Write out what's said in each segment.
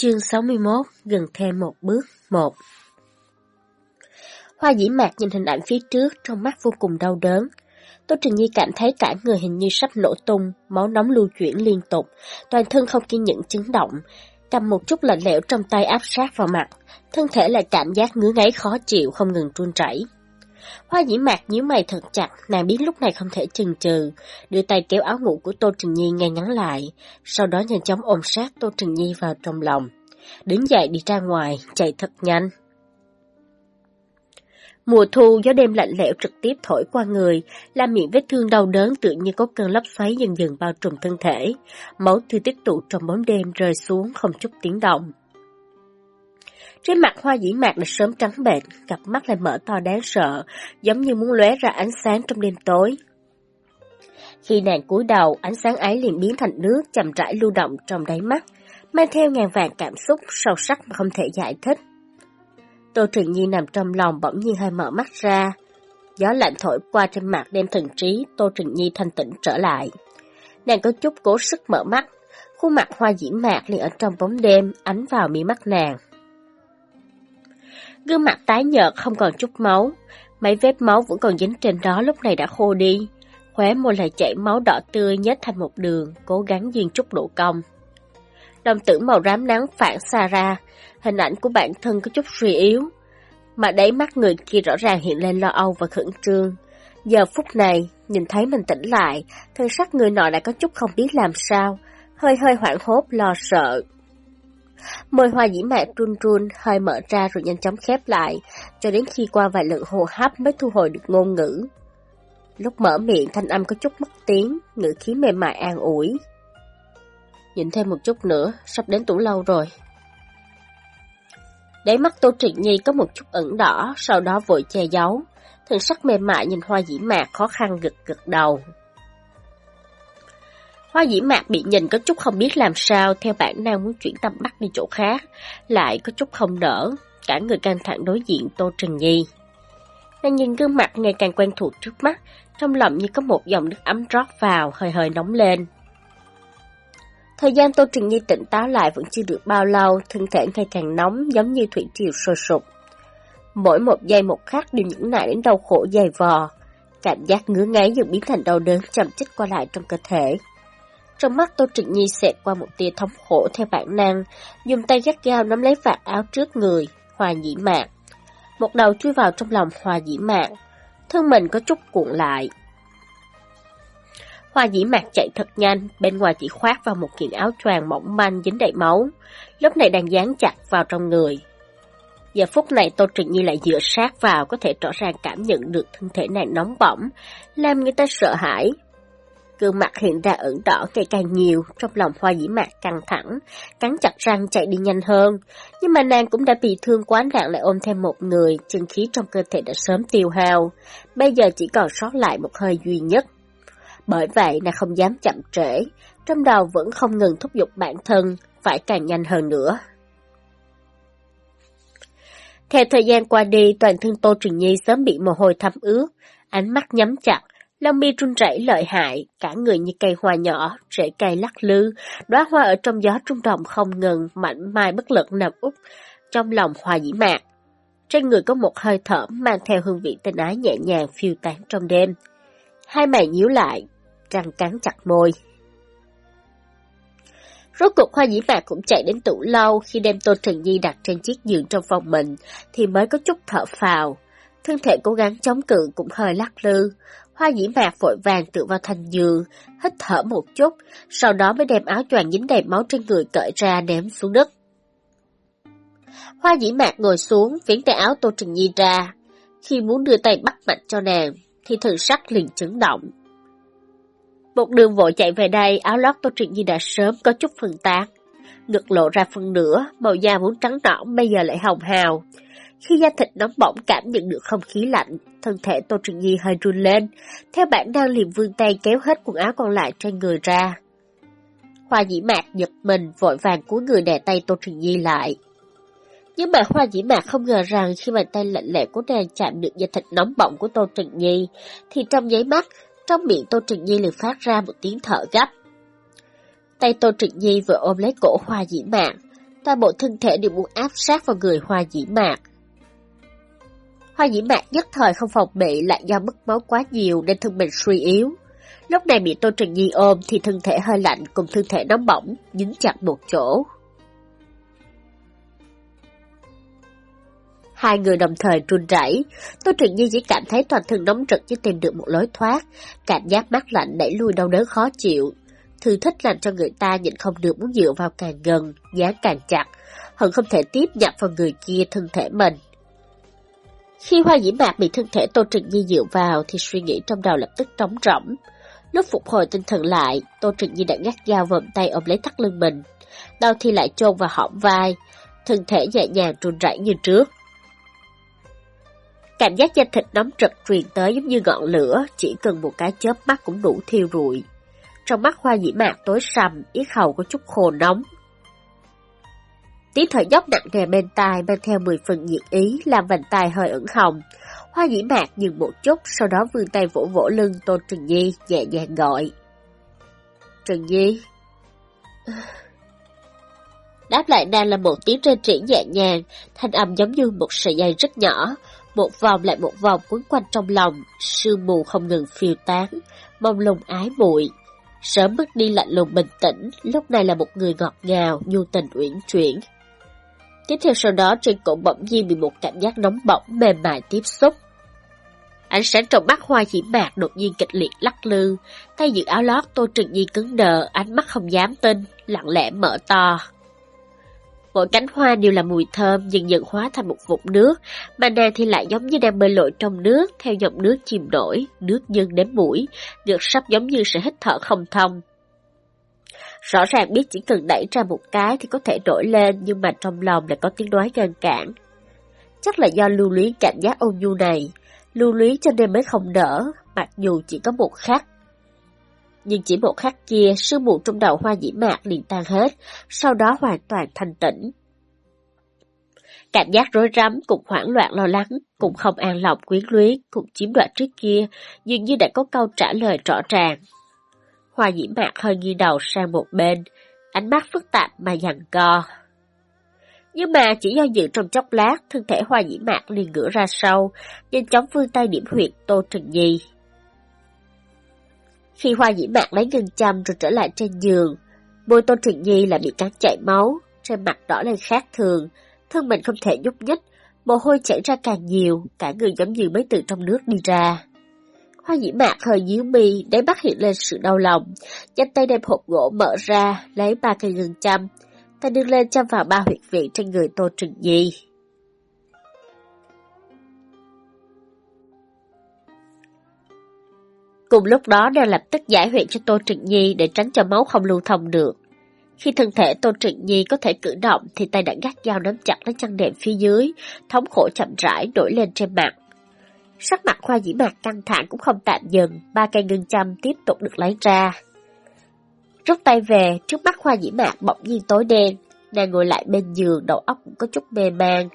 Chương 61 Gần thêm một bước một. Hoa dĩ mạc nhìn hình ảnh phía trước trong mắt vô cùng đau đớn. Tô Trình Nhi cảm thấy cả người hình như sắp nổ tung, máu nóng lưu chuyển liên tục, toàn thân không kiên nhẫn chấn động, cầm một chút lạnh lẽo trong tay áp sát vào mặt, thân thể lại cảm giác ngứa ngáy khó chịu không ngừng run chảy Hoa dĩ mạc nhíu mày thật chặt, nàng biết lúc này không thể chần chừ, đưa tay kéo áo ngủ của Tô Trừng Nhi ngay ngắn lại, sau đó nhanh chóng ôm sát Tô Trừng Nhi vào trong lòng. Đứng dậy đi ra ngoài, chạy thật nhanh. Mùa thu gió đêm lạnh lẽo trực tiếp thổi qua người, làm miệng vết thương đau đớn tự như có cơn lốc xoáy dần dần bao trùm thân thể. Máu tươi tích tụ trong bóng đêm rơi xuống không chút tiếng động. Trên mặt hoa dĩ mạc đã sớm trắng bệch, cặp mắt lại mở to đáng sợ, giống như muốn lóe ra ánh sáng trong đêm tối. Khi nàng cúi đầu, ánh sáng ấy liền biến thành nước chậm rãi lưu động trong đáy mắt, mang theo ngàn vàng cảm xúc sâu sắc mà không thể giải thích. Tô trịnh Nhi nằm trong lòng bỗng nhiên hơi mở mắt ra. Gió lạnh thổi qua trên mặt đem thần trí Tô trịnh Nhi thanh tĩnh trở lại. Nàng có chút cố sức mở mắt, khuôn mặt hoa dĩ mạc liền ở trong bóng đêm ánh vào mi mắt nàng. Gương mặt tái nhợt không còn chút máu, mấy vết máu vẫn còn dính trên đó lúc này đã khô đi. Khóe môi lại chảy máu đỏ tươi nhét thành một đường, cố gắng duyên chút độ cong. Đồng tử màu rám nắng phản xa ra, hình ảnh của bản thân có chút suy yếu. Mà đáy mắt người kia rõ ràng hiện lên lo âu và khẩn trương. Giờ phút này, nhìn thấy mình tỉnh lại, thân sắc người nọ đã có chút không biết làm sao, hơi hơi hoảng hốt lo sợ. Môi hoa dĩ mạc run run, hơi mở ra rồi nhanh chóng khép lại, cho đến khi qua vài lần hô hấp mới thu hồi được ngôn ngữ. Lúc mở miệng thanh âm có chút mất tiếng, ngữ khí mềm mại an ủi. Nhìn thêm một chút nữa, sắp đến tủ lâu rồi. Đáy mắt Tô Trịnh Nhi có một chút ẩn đỏ, sau đó vội che giấu. Thần sắc mềm mại nhìn hoa dĩ mạc khó khăn gật gật đầu. Hoa dĩ mạc bị nhìn có chút không biết làm sao, theo bản năng muốn chuyển tâm bắt đi chỗ khác, lại có chút không đỡ, cả người căng thẳng đối diện Tô Trừng Nhi. Nàng nhìn gương mặt ngày càng quen thuộc trước mắt, trong lòng như có một dòng nước ấm rót vào, hơi hơi nóng lên. Thời gian Tô Trừng Nhi tỉnh táo lại vẫn chưa được bao lâu, thân thể ngày càng nóng giống như thủy triều sôi sục. Mỗi một giây một khắc đều những nại đến đau khổ dày vò. Cảm giác ngứa ngáy dần biến thành đau đớn chậm chích qua lại trong cơ thể. Trong mắt Tô Trịnh Nhi xẹt qua một tia thống khổ theo bản năng, dùng tay gắt gao nắm lấy vạt áo trước người, hòa dĩ mạc. Một đầu chui vào trong lòng hòa dĩ mạc, thân mình có chút cuộn lại. Hoa dĩ mạc chạy thật nhanh, bên ngoài chỉ khoác vào một kiện áo choàng mỏng manh dính đầy máu, lúc này đang dán chặt vào trong người. Giờ phút này Tô Trịnh Nhi lại dựa sát vào, có thể rõ ràng cảm nhận được thân thể nàng nóng bỏng, làm người ta sợ hãi, Gương mặt hiện ra ửng đỏ ngày càng nhiều, trong lòng hoa dĩ mạc căng thẳng, cắn chặt răng chạy đi nhanh hơn. Nhưng mà nàng cũng đã bị thương quá nặng lại ôm thêm một người, chân khí trong cơ thể đã sớm tiêu hao. Bây giờ chỉ còn sót lại một hơi duy nhất. Bởi vậy nàng không dám chậm trễ, trong đầu vẫn không ngừng thúc giục bản thân, phải càng nhanh hơn nữa. Theo thời gian qua đi, toàn thân Tô Trình Nhi sớm bị mồ hôi thấm ướt, ánh mắt nhắm chặt, Long mi run rẩy lợi hại, cả người như cây hoa nhỏ, rễ cây lắc lư, đóa hoa ở trong gió trung động không ngừng, mảnh mai bất lực nằm úp trong lòng hoa dĩ mạc. Trên người có một hơi thở mang theo hương vị tình ái nhẹ nhàng phiêu tán trong đêm. Hai mày nhíu lại, răng cắn chặt môi. Rốt cuộc hoa dĩ mạc cũng chạy đến tủ lâu khi đem Tô Trần Nhi đặt trên chiếc giường trong phòng mình thì mới có chút thở phào. Thân thể cố gắng chống cự cũng hơi lắc lư, Hoa dĩ mạc vội vàng tựa vào thành giường, hít thở một chút, sau đó mới đem áo choàng dính đầy máu trên người cởi ra ném xuống đất. Hoa dĩ mạc ngồi xuống, viễn tay áo Tô Trình Nhi ra. Khi muốn đưa tay bắt mạnh cho nàng, thì thần sắc liền chấn động. Một đường vội chạy về đây, áo lót Tô Trình Nhi đã sớm có chút phần tán. Ngực lộ ra phần nửa, màu da vốn trắng nõn bây giờ lại hồng hào. Khi da thịt nóng bỏng cảm nhận được không khí lạnh, thân thể Tô Trừng Nhi hơi run lên, theo bản năng liền vươn tay kéo hết quần áo còn lại trên người ra. Hoa dĩ mạc giật mình, vội vàng cúi người đè tay Tô Trừng Nhi lại. Nhưng mà Hoa dĩ mạc không ngờ rằng khi bàn tay lạnh lẽo của nàng chạm được da thịt nóng bỏng của Tô Trừng Nhi, thì trong giấy mắt, trong miệng Tô Trừng Nhi liền phát ra một tiếng thở gấp. Tay Tô trịnh Nhi vừa ôm lấy cổ Hoa dĩ mạc, toàn bộ thân thể đều muốn áp sát vào người hoa dĩ mạc. Hoa dĩ mạc nhất thời không phòng bị lại do mất máu quá nhiều nên thân mình suy yếu. Lúc này bị Tô trần Nhi ôm thì thân thể hơi lạnh cùng thân thể nóng bỏng, dính chặt một chỗ. Hai người đồng thời run rẩy. Tô trần Nhi chỉ cảm thấy toàn thân nóng rực như tìm được một lối thoát, cảm giác mát lạnh đẩy lui đau đớn khó chịu. Thư thích làm cho người ta nhịn không được muốn dựa vào càng gần, dán càng chặt, hận không thể tiếp nhập vào người kia thân thể mình. Khi hoa dĩ mạc bị thân thể Tô Trừng Nhi dựa vào thì suy nghĩ trong đầu lập tức trống rỗng. Lúc phục hồi tinh thần lại, Tô Trừng Nhi đã gắt dao vòng tay ôm lấy thắt lưng mình. Đau thì lại chôn vào hõm vai, thân thể nhẹ nhàng run rẩy như trước. Cảm giác da thịt nóng rực truyền tới giống như ngọn lửa, chỉ cần một cái chớp mắt cũng đủ thiêu rụi. Trong mắt hoa dĩ mạc tối sầm, yết hầu có chút khô nóng. Tiếng thở dốc nặng nề bên tai mang theo 10 phần nhiệt ý làm vành tai hơi ửng hồng. Hoa dĩ mạc dừng một chút, sau đó vươn tay vỗ vỗ lưng Tôn Trừng Nhi, nhẹ nhàng gọi. Trừng Nhi... Đáp lại nàng là một tiếng trên triển nhẹ nhàng, thanh âm giống như một sợi dây rất nhỏ, một vòng lại một vòng quấn quanh trong lòng, sương mù không ngừng phiêu tán, mông lung ái muội Sớm mất đi lạnh lùng bình tĩnh, lúc này là một người ngọt ngào, nhu tình uyển chuyển. Tiếp theo sau đó trên cổ bỗng nhiên bị một cảm giác nóng bỏng mềm mại tiếp xúc. Ánh sáng trong mắt hoa chỉ mạc đột nhiên kịch liệt lắc lư, tay giữ áo lót Tô Trừng nhiên cứng đờ, ánh mắt không dám tin, lặng lẽ mở to. Mỗi cánh hoa đều là mùi thơm dần dần hóa thành một vụn nước, mà nàng thì lại giống như đang bơi lội trong nước, theo dòng nước chìm nổi, nước dâng đến mũi, được sắp giống như sẽ hít thở không thông. Rõ ràng biết chỉ cần đẩy ra một cái thì có thể trỗi lên, nhưng mà trong lòng lại có tiếng nói ngăn cản. Chắc là do lưu luyến cảm giác ôn nhu này, lưu luyến cho nên mới không đỡ, mặc dù chỉ có một khắc nhưng chỉ một khắc kia, sương mù trong đầu hoa dĩ mạc liền tan hết, sau đó hoàn toàn thanh tĩnh. Cảm giác rối rắm, cùng hoảng loạn lo lắng, cùng không an lòng quyến luyến, cùng chiếm đoạt trước kia, dường như đã có câu trả lời rõ ràng. Hoa dĩ mạc hơi nghiêng đầu sang một bên, ánh mắt phức tạp mà dằn co. Nhưng mà chỉ do dự trong chốc lát, thân thể hoa dĩ mạc liền ngửa ra sau, nhanh chóng vươn tay điểm huyệt Tô Trừng Nhi. Khi Hoa Dĩ Mạc lấy ngân châm rồi trở lại trên giường, môi Tô Trừng Nhi lại bị cắn chảy máu, trên mặt đỏ lên khác thường, thân mình không thể nhúc nhích, mồ hôi chảy ra càng nhiều, cả người giống như mới từ trong nước đi ra. Hoa dĩ mạc hơi nhíu mi, đáy mắt hiện lên sự đau lòng, nhanh tay đem hộp gỗ mở ra, lấy ba cây ngừng châm, tay đưa lên châm vào ba huyệt vị trên người Tô Trừng Nhi. Cùng lúc đó đang lập tức giải huyệt cho Tô Trịnh Nhi để tránh cho máu không lưu thông được. Khi thân thể Tô Trịnh Nhi có thể cử động thì tay đã gắt dao nắm chặt lấy chân đệm phía dưới, thống khổ chậm rãi nổi lên trên mặt. Sắc mặt khoa dĩ mạc căng thẳng cũng không tạm dừng, ba cây ngân châm tiếp tục được lấy ra. Rút tay về, trước mắt khoa dĩ mạc bỗng nhiên tối đen, nàng ngồi lại bên giường, đầu óc cũng có chút mê man.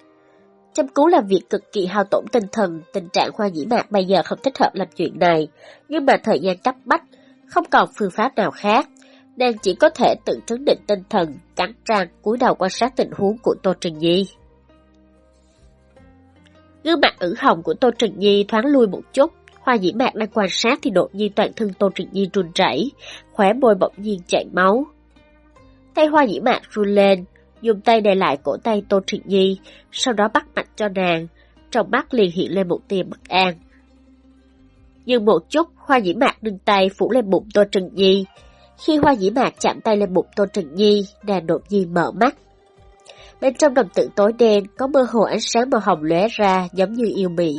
Chăm cứu là việc cực kỳ hao tổn tinh thần, tình trạng khoa dĩ mạc bây giờ không thích hợp làm chuyện này, nhưng mà thời gian cấp bách, không còn phương pháp nào khác. Nàng chỉ có thể tự trấn định tinh thần, cắn răng cúi đầu quan sát tình huống của Tô Trừng Nhi. Gương mặt ửng hồng của Tô Trừng Nhi thoáng lui một chút, Hoa dĩ mạc đang quan sát thì đột nhiên toàn thân Tô Trừng Nhi run rẩy, khóe môi bỗng nhiên chảy máu. Tay hoa dĩ mạc run lên, dùng tay đè lại cổ tay Tô Trịnh Nhi, sau đó bắt mạch cho nàng, trong mắt liền hiện lên một tia bất an. Nhưng một chút, hoa dĩ mạc đưa tay phủ lên bụng Tô Trịnh Nhi. Khi hoa dĩ mạc chạm tay lên bụng Tô Trịnh Nhi, nàng đột nhiên mở mắt. Bên trong đồng tử tối đen có mơ hồ ánh sáng màu hồng lóe ra giống như yêu mị.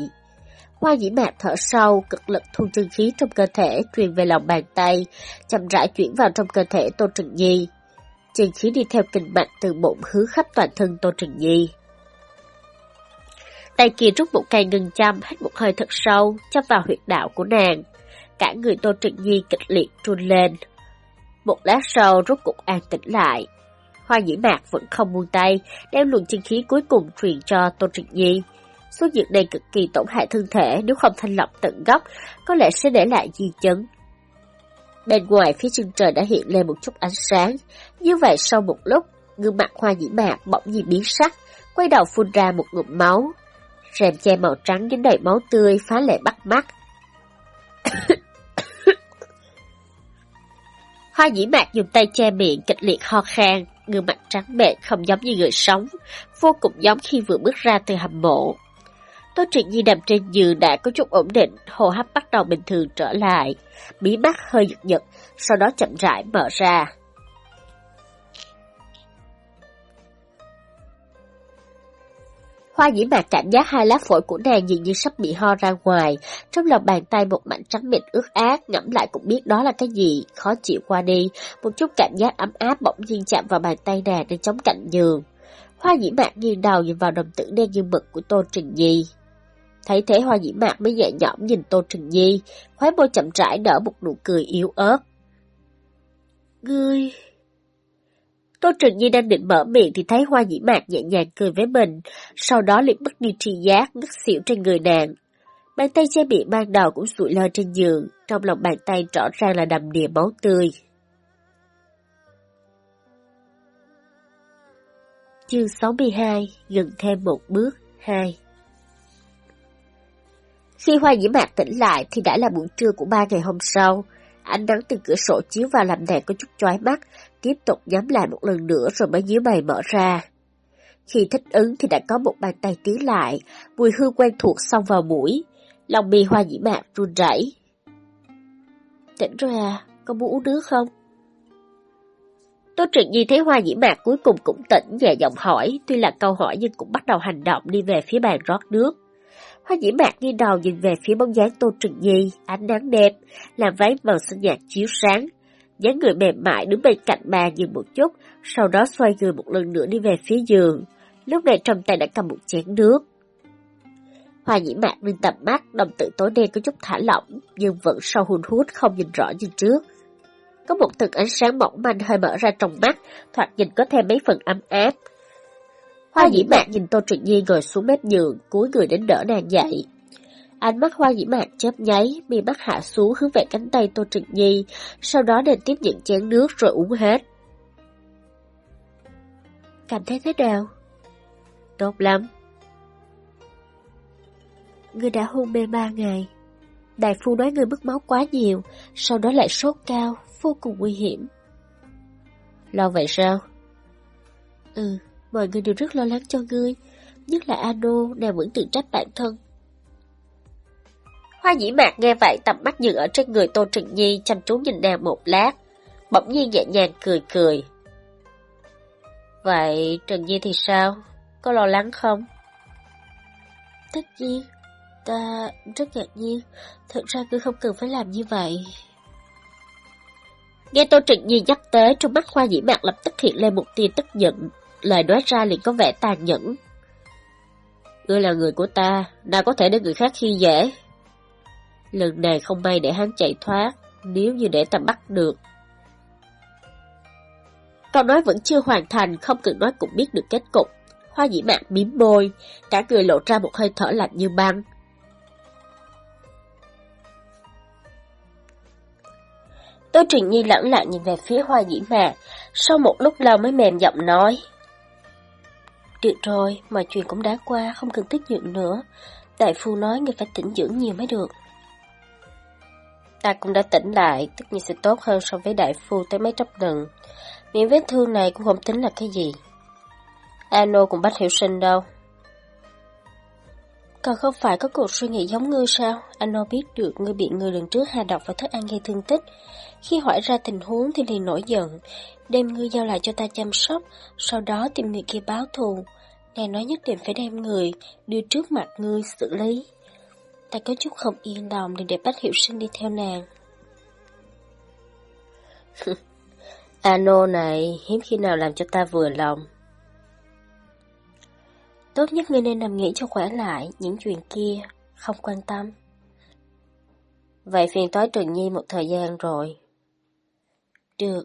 Hoa dĩ mạc thở sâu, cực lực thu chân khí trong cơ thể truyền về lòng bàn tay, chậm rãi chuyển vào trong cơ thể Tô Trừng Nhi chân khí đi theo kinh mạch từ bụng hứa khắp toàn thân Tô Trừng Nhi. Tay kia rút một cây ngừng chăm, hít một hơi thật sâu, chắp vào huyệt đạo của nàng. Cả người Tô Trừng Nhi kịch liệt run lên. Một lát sau rút cục an tĩnh lại. Hoa Nhĩ mạc vẫn không buông tay, đem luồng chân khí cuối cùng truyền cho Tôn Trịnh Nhi. Số dược này cực kỳ tổn hại thân thể, nếu không thanh lọc tận gốc, có lẽ sẽ để lại di chấn. Bên ngoài phía chân trời đã hiện lên một chút ánh sáng. Như vậy sau một lúc, gương mặt hoa Nhĩ mạc bỗng nhiên biến sắc, quay đầu phun ra một ngụm máu. Rèm che màu trắng dính đầy máu tươi phá lệ bắt mắt. hoa nhĩ mạc dùng tay che miệng kịch liệt ho khan, gương mặt trắng bệch không giống như người sống, vô cùng giống khi vừa bước ra từ hầm mộ. Tô Trịnh Nhi nằm trên giường đã có chút ổn định, hô hấp bắt đầu bình thường trở lại. Bí mắt hơi giật giật, sau đó chậm rãi mở ra. Hoa dĩ mạc cảm giác hai lá phổi của nàng dường như sắp bị ho ra ngoài, trong lòng bàn tay một mảnh trắng mịn ướt át, ngẫm lại cũng biết đó là cái gì, khó chịu qua đi, một chút cảm giác ấm áp bỗng nhiên chạm vào bàn tay nàng đang chống cạnh giường. Hoa dĩ mạc nghiêng đầu nhìn vào đồng tử đen như mực của Tô Trình Nhi. Thấy thế hoa dĩ mạc mới nhẹ nhõm nhìn Tô Trình Nhi, khóe môi chậm rãi nở một nụ cười yếu ớt. Ngươi... Tô Trừng Nhi đang định mở miệng thì thấy hoa Nhĩ mạc nhẹ nhàng cười với mình, sau đó liền mất đi tri giác, ngất xỉu trên người nàng. Bàn tay che miệng ban đầu cũng sụi lơ trên giường, trong lòng bàn tay rõ ràng là đầm đìa máu tươi. Chương 62, gần thêm một bước, 2 Khi hoa Nhĩ mạc tỉnh lại thì đã là buổi trưa của ba ngày hôm sau. Ánh nắng từ cửa sổ chiếu vào làm nàng có chút chói mắt, tiếp tục nhắm lại một lần nữa rồi mới nhíu mày mở ra. Khi thích ứng thì đã có một bàn tay tiến lại, mùi hương quen thuộc xông vào mũi, lòng mì hoa nhĩ mạc run rẩy. Tỉnh rồi à, có muốn uống nước không? Tô Trịnh Nhi thấy hoa nhĩ mạc cuối cùng cũng tỉnh nhẹ giọng hỏi, tuy là câu hỏi nhưng cũng bắt đầu hành động đi về phía bàn rót nước. Hoa nhĩ mạc nghi đầu nhìn về phía bóng dáng Tô Trừng Nhi, ánh nắng đẹp, làm váy màu xanh nhạt chiếu sáng dáng người mềm mại đứng bên cạnh bà dừng một chút, sau đó xoay người một lần nữa đi về phía giường. Lúc này trong tay đã cầm một chén nước. Hoa dĩ mạc lên tầm mắt, đồng tử tối đen có chút thả lỏng, nhưng vẫn sau hùn hút không nhìn rõ như trước. Có một tầng ánh sáng mỏng manh hơi mở ra trong mắt, thoạt nhìn có thêm mấy phần ấm áp, Hoa dĩ mạc nhìn Tô Trịnh Nhi ngồi xuống mép giường, cúi người đến đỡ nàng dậy. Ánh mắt hoa dĩ mạn chớp nháy, mi mắt hạ xuống hướng về cánh tay Tô Trịnh Nhi, sau đó đền tiếp những chén nước rồi uống hết. Cảm thấy thế nào? Tốt lắm. Ngươi đã hôn mê ba ngày. Đại phu nói ngươi mất máu quá nhiều, sau đó lại sốt cao, vô cùng nguy hiểm. Lo vậy sao? Ừ, mọi người đều rất lo lắng cho ngươi, nhất là Ano, nàng vẫn tự trách bản thân. Hoa dĩ mạc nghe vậy tầm mắt dừng ở trên người Tô Trừng Nhi chăm chú nhìn nàng một lát, bỗng nhiên nhẹ nhàng cười cười. Vậy Trừng Nhi thì sao? Có lo lắng không? Tất nhiên, ta rất ngạc nhiên, thật ra ngươi không cần phải làm như vậy. Nghe Tô Trịnh Nhi nhắc tới, trong mắt Hoa Dĩ Mạc lập tức hiện lên một tia tức giận, lời nói ra liền có vẻ tàn nhẫn. Ngươi là người của ta, nào có thể để người khác khi dễ. Lần này không may để hắn chạy thoát, nếu như để ta bắt được. Câu nói vẫn chưa hoàn thành, không cần nói cũng biết được kết cục. Hoa dĩ mạc miếm môi, cả người lộ ra một hơi thở lạnh như băng. Tô Trình Nhi lẳng lặng nhìn về phía hoa dĩ mạc, sau một lúc lâu mới mềm giọng nói. Được rồi, mọi chuyện cũng đã qua, không cần tức giận nữa. Đại phu nói người phải tỉnh dưỡng nhiều mới được. Ta cũng đã tỉnh lại, tất nhiên sẽ tốt hơn so với đại phu tới mấy trăm lần. Miệng vết thương này cũng không tính là cái gì. Ano cũng bắt hiểu sinh đâu. Còn không phải có cuộc suy nghĩ giống ngươi sao? Ano biết được ngươi bị người lần trước hạ độc và thức ăn gây thương tích. Khi hỏi ra tình huống thì liền nổi giận, đem ngươi giao lại cho ta chăm sóc, sau đó tìm người kia báo thù. Ngài nói nhất định phải đem người đưa trước mặt ngươi xử lý. Ta có chút không yên lòng liền để Bách Hiệu Sinh đi theo nàng. Ano này hiếm khi nào làm cho ta vừa lòng. Tốt nhất ngươi nên nằm nghỉ cho khỏe lại, những chuyện kia, không quan tâm. Vậy phiền toái Trần Nhi một thời gian rồi. Được,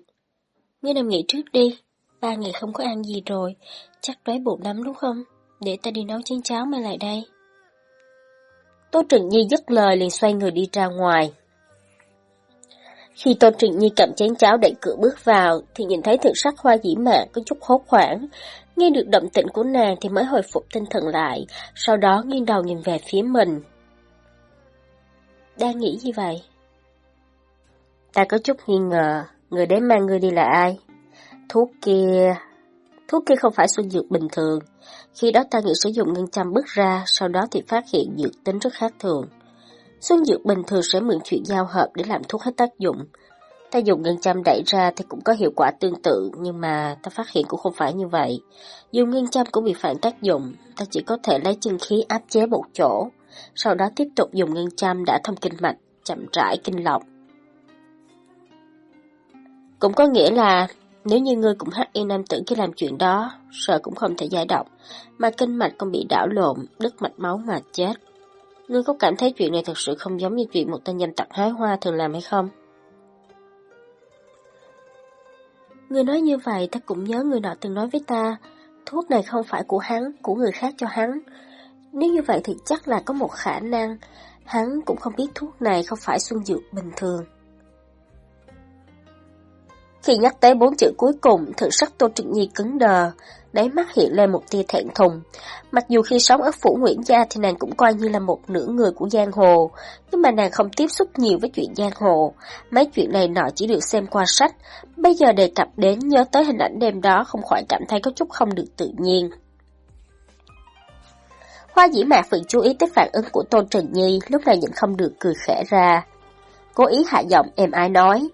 ngươi nằm nghỉ trước đi, ba ngày không có ăn gì rồi, chắc đói bụng lắm đúng không? Để ta đi nấu chén cháo mang lại đây. Tô Trừng Nhi dứt lời liền xoay người đi ra ngoài. Khi Tô Trịnh Nhi cầm chén cháo đẩy cửa bước vào, thì nhìn thấy thượng sắc hoa dĩ mạn có chút hốt hoảng. Nghe được động tĩnh của nàng thì mới hồi phục tinh thần lại, sau đó nghiêng đầu nhìn về phía mình. Đang nghĩ gì vậy? Ta có chút nghi ngờ, người đến mang ngươi đi là ai? Thuốc kia... Thuốc kia không phải xuân dược bình thường. Khi đó ta nghĩ sử dụng ngân châm bước ra, sau đó thì phát hiện dược tính rất khác thường. Xuân dược bình thường sẽ mượn chuyện giao hợp để làm thuốc hết tác dụng. Ta dùng ngân châm đẩy ra thì cũng có hiệu quả tương tự, nhưng mà ta phát hiện cũng không phải như vậy. Dùng ngân châm cũng bị phản tác dụng, ta chỉ có thể lấy chân khí áp chế một chỗ, sau đó tiếp tục dùng ngân châm đã thông kinh mạch, chậm rãi kinh lọc. Cũng có nghĩa là nếu như ngươi cũng hắc y nam tử khi làm chuyện đó, sợ cũng không thể giải độc, mà kinh mạch còn bị đảo lộn, đứt mạch máu mà chết. Ngươi có cảm thấy chuyện này thật sự không giống như chuyện một tên nhân tặc hái hoa thường làm hay không? Ngươi nói như vậy ta cũng nhớ người nọ từng nói với ta, thuốc này không phải của hắn, của người khác cho hắn. Nếu như vậy thì chắc là có một khả năng, hắn cũng không biết thuốc này không phải xuân dược bình thường. Khi nhắc tới bốn chữ cuối cùng, thượng sắc Tô Trịnh Nhi cứng đờ, đáy mắt hiện lên một tia thẹn thùng. Mặc dù khi sống ở phủ Nguyễn Gia thì nàng cũng coi như là một nửa người của giang hồ, nhưng mà nàng không tiếp xúc nhiều với chuyện giang hồ. Mấy chuyện này nọ chỉ được xem qua sách, bây giờ đề cập đến nhớ tới hình ảnh đêm đó không khỏi cảm thấy có chút không được tự nhiên. Hoa dĩ mạc vẫn chú ý tới phản ứng của Tôn Trần Nhi, lúc này nhìn không được cười khẽ ra. Cố ý hạ giọng em ai nói.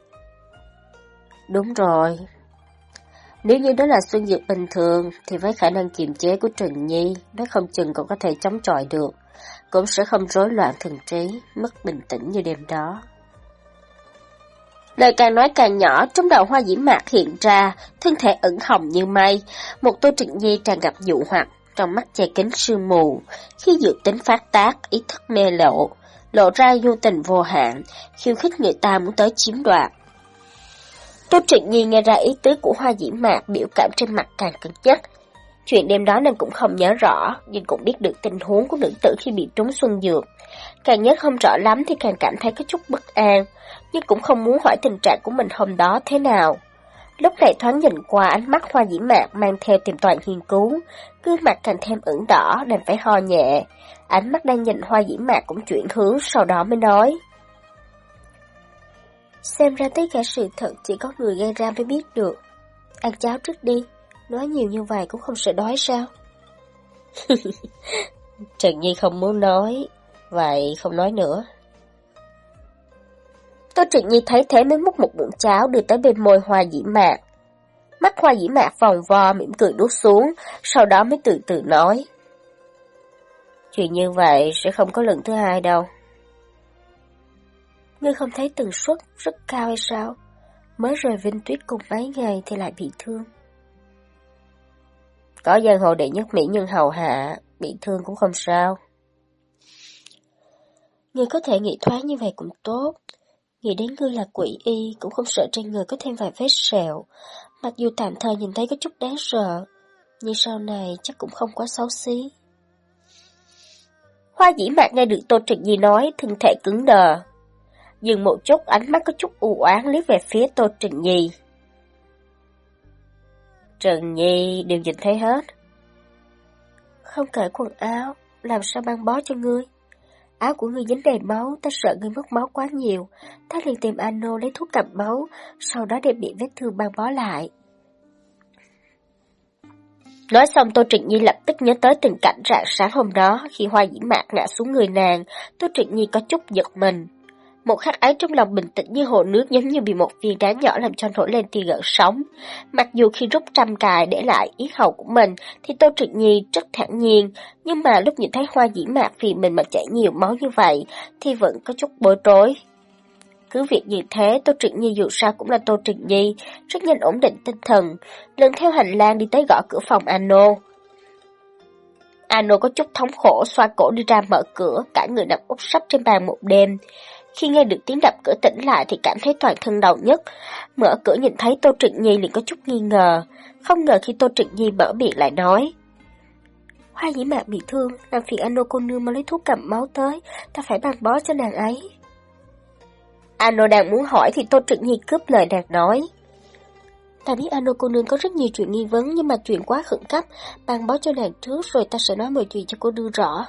Đúng rồi. Nếu như đó là xuân dược bình thường, thì với khả năng kiềm chế của Trần Nhi, nó không chừng còn có thể chống chọi được, cũng sẽ không rối loạn thần trí, mất bình tĩnh như đêm đó. Lời càng nói càng nhỏ, trong đầu hoa diễm mạc hiện ra, thân thể ẩn hồng như mây, một tô trịnh nhi tràn gặp dụ hoặc, trong mắt che kính sương mù. Khi dự tính phát tác, ý thức mê lộ, lộ ra vô tình vô hạn, khiêu khích người ta muốn tới chiếm đoạt. Tô Trịnh Nhi nghe ra ý tứ của Hoa Dĩ Mạc biểu cảm trên mặt càng cứng nhắc. Chuyện đêm đó nàng cũng không nhớ rõ, nhưng cũng biết được tình huống của nữ tử khi bị trúng xuân dược. Càng nhớ không rõ lắm thì càng cảm thấy có chút bất an, nhưng cũng không muốn hỏi tình trạng của mình hôm đó thế nào. Lúc này thoáng nhìn qua ánh mắt hoa dĩ mạc mang theo tìm toàn nghiên cứu, gương mặt càng thêm ửng đỏ nên phải ho nhẹ. Ánh mắt đang nhìn hoa dĩ mạc cũng chuyển hướng sau đó mới nói. Xem ra tất cả sự thật chỉ có người gây ra mới biết được. Ăn cháo trước đi, nói nhiều như vậy cũng không sợ đói sao? Trần Nhi không muốn nói, vậy không nói nữa. Tô Trịnh Nhi thấy thế mới múc một muỗng cháo đưa tới bên môi hoa dĩ mạc. Mắt hoa dĩ mạc vòng vo mỉm cười đút xuống, sau đó mới từ từ nói. Chuyện như vậy sẽ không có lần thứ hai đâu. Ngươi không thấy tần suất rất cao hay sao? Mới rời Vinh Tuyết cùng mấy ngày thì lại bị thương. Có giang hồ đệ nhất mỹ nhân hầu hạ, bị thương cũng không sao. Ngươi có thể nghĩ thoáng như vậy cũng tốt. Nghĩ đến ngươi là quỷ y cũng không sợ trên người có thêm vài vết sẹo. Mặc dù tạm thời nhìn thấy có chút đáng sợ, nhưng sau này chắc cũng không quá xấu xí. Hoa dĩ mạc nghe được Tô Trịnh Nhi nói, thân thể cứng đờ, dừng một chút ánh mắt có chút u oán liếc về phía Tô trần Nhi. trần Nhi đều nhìn thấy hết. Không kể quần áo, làm sao băng bó cho ngươi? Áo của ngươi dính đầy máu, ta sợ ngươi mất máu quá nhiều. Ta liền tìm Ano lấy thuốc cầm máu, sau đó để bị vết thương băng bó lại. Nói xong Tô Trịnh Nhi lập tức nhớ tới tình cảnh rạng sáng hôm đó khi hoa dĩ mạc ngã xuống người nàng, Tô Trịnh Nhi có chút giật mình. Một khắc ái trong lòng bình tĩnh như hồ nước giống như bị một viên đá nhỏ làm cho nổi lên tia gợn sóng. Mặc dù khi rút trăm cài để lại ý hầu của mình thì Tô Trực Nhi rất thản nhiên, nhưng mà lúc nhìn thấy hoa dĩ mạc vì mình mà chảy nhiều máu như vậy thì vẫn có chút bối rối. Cứ việc như thế, Tô Trịnh Nhi dù sao cũng là Tô Trịnh Nhi, rất nhanh ổn định tinh thần, lần theo hành lang đi tới gõ cửa phòng Ano. Ano có chút thống khổ, xoa cổ đi ra mở cửa, cả người nằm úp sấp trên bàn một đêm. Khi nghe được tiếng đập cửa tỉnh lại thì cảm thấy toàn thân đau nhất. Mở cửa nhìn thấy Tô Trịnh Nhi liền có chút nghi ngờ. Không ngờ khi Tô Trịnh Nhi mở miệng lại nói. Hoa dĩ mạc bị thương, làm phiền anh cô nương mà lấy thuốc cầm máu tới, ta phải băng bó cho nàng ấy. Ano đang muốn hỏi thì Tô Trịnh Nhi cướp lời nàng nói. Ta biết Ano cô nương có rất nhiều chuyện nghi vấn nhưng mà chuyện quá khẩn cấp, bàn báo cho nàng trước rồi ta sẽ nói mọi chuyện cho cô đưa rõ.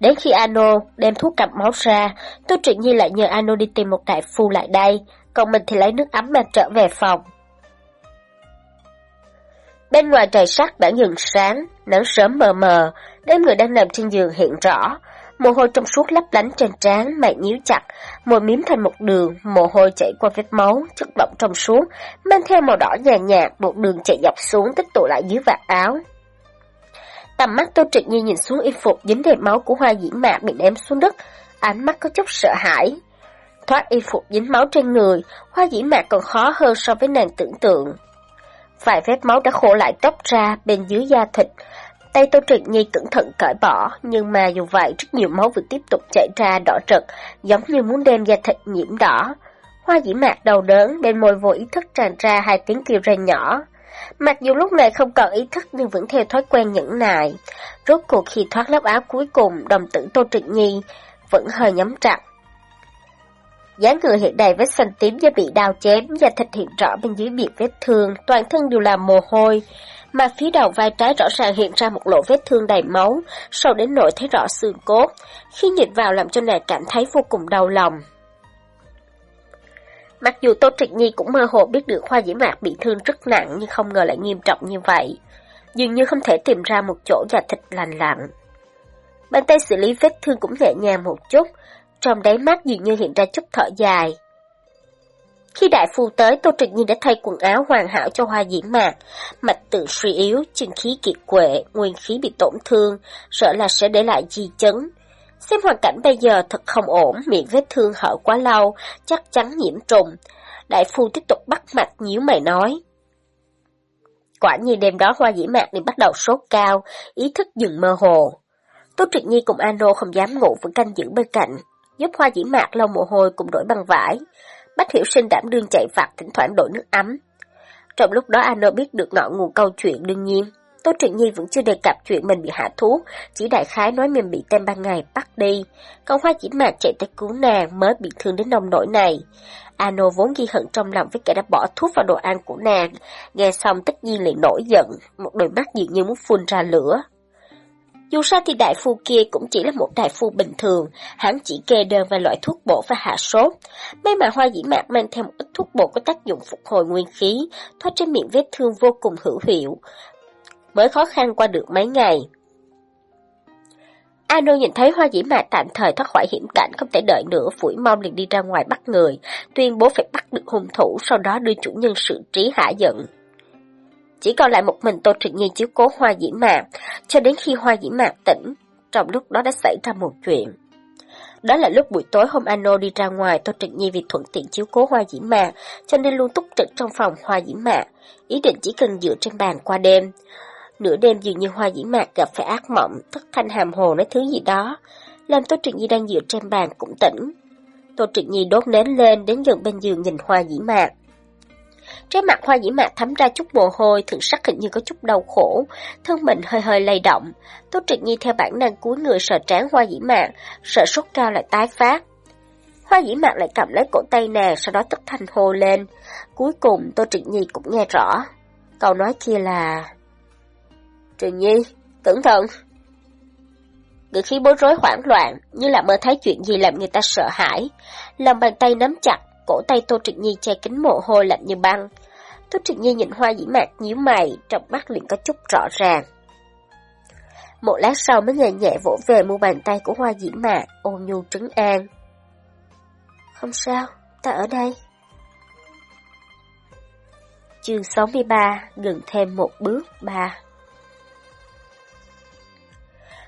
Đến khi Ano đem thuốc cầm máu ra, Tô Truyện Nhi lại nhờ Ano đi tìm một đại phu lại đây, còn mình thì lấy nước ấm mà trở về phòng. Bên ngoài trời sắc đã dừng sáng, nắng sớm mờ mờ, đám người đang nằm trên giường hiện rõ. Mồ hôi trong suốt lấp lánh trên trán, mày nhíu chặt, môi miếm thành một đường, mồ hôi chảy qua vết máu, chất động trong suốt, mang theo màu đỏ nhàn nhạt, một đường chạy dọc xuống tích tụ lại dưới vạt áo. Tầm mắt Tô Trịnh Nhi nhìn xuống y phục dính đầy máu của hoa dĩ mạc bị ném xuống đất, ánh mắt có chút sợ hãi. Thoát y phục dính máu trên người, hoa dĩ mạc còn khó hơn so với nàng tưởng tượng. Vài vết máu đã khổ lại tóc ra bên dưới da thịt. Tay Tô Trịnh Nhi cẩn thận cởi bỏ, nhưng mà dù vậy rất nhiều máu vẫn tiếp tục chảy ra đỏ rực, giống như muốn đem da thịt nhiễm đỏ. Hoa dĩ mạc đầu đớn, bên môi vô ý thức tràn ra hai tiếng kêu rên nhỏ. Mặc dù lúc này không còn ý thức nhưng vẫn theo thói quen nhẫn nại. Rốt cuộc khi thoát lớp áo cuối cùng, đồng tử Tô Trịnh Nhi vẫn hơi nhắm chặt dáng người hiện đầy vết xanh tím do bị đau chém, da thịt hiện rõ bên dưới miệng vết thương, toàn thân đều là mồ hôi. Mà phía đầu vai trái rõ ràng hiện ra một lỗ vết thương đầy máu, sâu đến nỗi thấy rõ xương cốt. Khi nhìn vào làm cho nàng cảm thấy vô cùng đau lòng. Mặc dù Tô Trịnh Nhi cũng mơ hồ biết được Hoa Dĩ Mạc bị thương rất nặng nhưng không ngờ lại nghiêm trọng như vậy. Dường như không thể tìm ra một chỗ da thịt lành lặn. Bàn tay xử lý vết thương cũng nhẹ nhàng một chút, trong đáy mắt dường như hiện ra chút thở dài. Khi đại phu tới, Tô Trịnh Nhi đã thay quần áo hoàn hảo cho hoa dĩ mạc, mạch tự suy yếu, chân khí kiệt quệ, nguyên khí bị tổn thương, sợ là sẽ để lại di chấn. Xem hoàn cảnh bây giờ thật không ổn, miệng vết thương hở quá lâu, chắc chắn nhiễm trùng. Đại phu tiếp tục bắt mạch nhíu mày nói. Quả nhiên đêm đó hoa dĩ mạc liền bắt đầu sốt cao, ý thức dừng mơ hồ. Tô Trịnh Nhi cùng Ano không dám ngủ vẫn canh giữ bên cạnh giúp hoa dĩ mạc lau mồ hôi cùng đổi băng vải. Bách Hiểu Sinh đảm đương chạy vặt thỉnh thoảng đổi nước ấm. Trong lúc đó Ano biết được ngọn nguồn câu chuyện đương nhiên. Tô Truyện Nhi vẫn chưa đề cập chuyện mình bị hạ thuốc, chỉ đại khái nói mình bị tên ban ngày bắt đi. Còn hoa chỉ mạc chạy tới cứu nàng mới bị thương đến nông nỗi này. Ano vốn ghi hận trong lòng với kẻ đã bỏ thuốc vào đồ ăn của nàng. Nghe xong tất nhiên liền nổi giận, một đôi mắt dường như muốn phun ra lửa. Dù sao thì đại phu kia cũng chỉ là một đại phu bình thường, hắn chỉ kê đơn vài loại thuốc bổ và hạ sốt. May mà hoa dĩ mạc mang theo một ít thuốc bổ có tác dụng phục hồi nguyên khí, thoát trên miệng vết thương vô cùng hữu hiệu. Mới khó khăn qua được mấy ngày. Ano nhìn thấy hoa dĩ mạc tạm thời thoát khỏi hiểm cảnh không thể đợi nữa, phủi mong liền đi ra ngoài bắt người, tuyên bố phải bắt được hung thủ, sau đó đưa chủ nhân sự trí hạ giận. Chỉ còn lại một mình Tô Trịnh Nhi chiếu cố Hoa Dĩ Mạc, cho đến khi Hoa Dĩ Mạc tỉnh, trong lúc đó đã xảy ra một chuyện. Đó là lúc buổi tối hôm Ano đi ra ngoài, Tô Trịnh Nhi vì thuận tiện chiếu cố Hoa Dĩ Mạc, cho nên luôn túc trực trong phòng Hoa Dĩ Mạc, ý định chỉ cần dựa trên bàn qua đêm. Nửa đêm dường như Hoa Dĩ Mạc gặp phải ác mộng, thất thanh hàm hồ nói thứ gì đó, làm Tô Trịnh Nhi đang dựa trên bàn cũng tỉnh. Tô Trịnh Nhi đốt nến lên đến gần bên giường nhìn Hoa Dĩ Mạc. Trên mặt hoa dĩ mạc thấm ra chút mồ hôi, thường sắc hình như có chút đau khổ, thân mình hơi hơi lay động. Tô Trịnh Nhi theo bản năng cúi người sợ trán hoa dĩ mạc, sợ sốt cao lại tái phát. Hoa dĩ mạc lại cầm lấy cổ tay nàng, sau đó tức thanh hô lên. Cuối cùng Tô Trịnh Nhi cũng nghe rõ. Câu nói kia là... Trình Nhi, cẩn thận. Ngữ khí bối rối hoảng loạn, như là mơ thấy chuyện gì làm người ta sợ hãi. Lòng bàn tay nắm chặt, cổ tay Tô Trịnh Nhi che kính mồ hôi lạnh như băng. Tô Trịnh Nhi nhìn hoa dĩ mạc nhíu mày, trong mắt liền có chút rõ ràng. Một lát sau mới nhẹ nhẹ vỗ về mu bàn tay của hoa dĩ mạc, ôn nhu trấn an. Không sao, ta ở đây. Chương 63, gần thêm một bước, ba.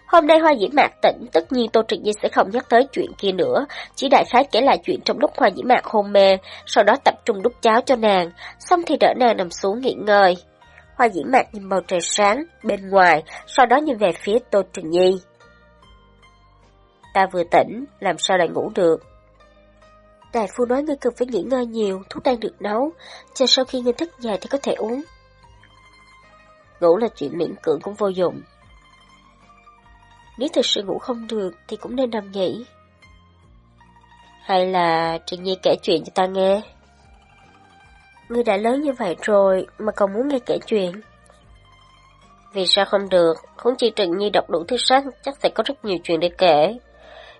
Hôm nay Hoa Dĩ Mạc tỉnh, tất nhiên Tô Trịnh Nhi sẽ không nhắc tới chuyện kia nữa, chỉ đại khái kể lại chuyện trong lúc Hoa Dĩ Mạc hôn mê, sau đó tập trung đút cháo cho nàng, xong thì đỡ nàng nằm xuống nghỉ ngơi. Hoa Dĩ Mạc nhìn bầu trời sáng bên ngoài, sau đó nhìn về phía Tô Trịnh Nhi. Ta vừa tỉnh, làm sao lại ngủ được? Đại phu nói ngươi cần phải nghỉ ngơi nhiều, thuốc đang được nấu, chờ sau khi ngươi thức dậy thì có thể uống. Ngủ là chuyện miễn cưỡng cũng vô dụng, nếu thực sự ngủ không được thì cũng nên nằm nghỉ. Hay là Trịnh Nhi kể chuyện cho ta nghe? Ngươi đã lớn như vậy rồi mà còn muốn nghe kể chuyện. Vì sao không được, không chỉ Trịnh Nhi đọc đủ thứ sách chắc sẽ có rất nhiều chuyện để kể.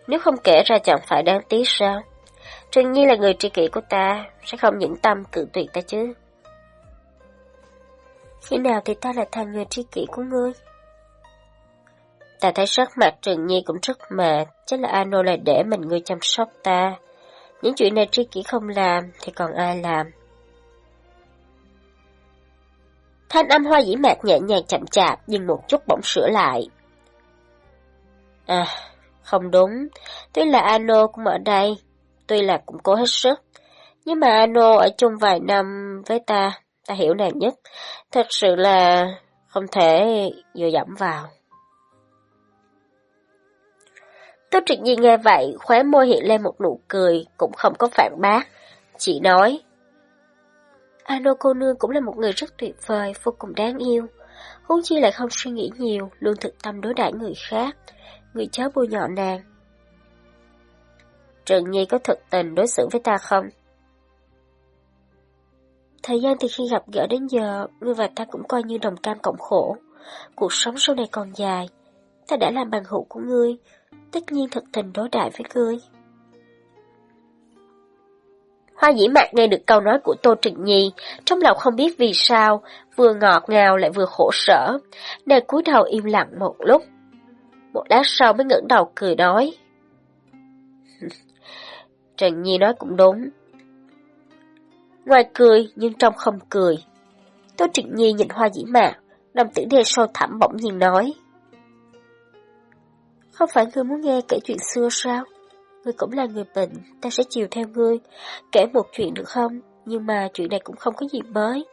Nếu không kể ra chẳng phải đáng tiếc sao? Trịnh Nhi là người tri kỷ của ta, sẽ không nhẫn tâm cự tuyệt ta chứ. Khi nào thì ta lại thành người tri kỷ của ngươi? Ta thấy sắc mặt Trần Nhi cũng rất mệt, chắc là Ano lại để mình người chăm sóc ta. Những chuyện này tri kỷ không làm, thì còn ai làm? Thanh âm hoa dĩ mạc nhẹ nhàng chậm chạp, nhưng một chút bỗng sửa lại. À, không đúng, tuy là Ano cũng ở đây, tuy là cũng cố hết sức, nhưng mà Ano ở chung vài năm với ta, ta hiểu nàng nhất, thật sự là không thể dựa dẫm vào. Tô Trịnh Nhi nghe vậy, khóe môi hiện lên một nụ cười, cũng không có phản bác, chỉ nói. Ano cô nương cũng là một người rất tuyệt vời, vô cùng đáng yêu. Huống chi lại không suy nghĩ nhiều, luôn thực tâm đối đãi người khác. Người chớ bôi nhọ nàng. Trần Nhi có thực tình đối xử với ta không? Thời gian từ khi gặp gỡ đến giờ, ngươi và ta cũng coi như đồng cam cộng khổ. Cuộc sống sau này còn dài. Ta đã làm bằng hữu của ngươi, tất nhiên thật tình đối đại với ngươi. Hoa dĩ mạc nghe được câu nói của Tô Trịnh Nhi, trong lòng không biết vì sao, vừa ngọt ngào lại vừa khổ sở, nàng cúi đầu im lặng một lúc. Một lát sau mới ngẩng đầu cười nói. trịnh Nhi nói cũng đúng. Ngoài cười nhưng trong không cười. Tô Trịnh Nhi nhìn hoa dĩ mạc, đồng tử đê sâu thẳm bỗng nhiên nói. Không phải ngươi muốn nghe kể chuyện xưa sao? Ngươi cũng là người bệnh, ta sẽ chiều theo ngươi. Kể một chuyện được không? Nhưng mà chuyện này cũng không có gì mới.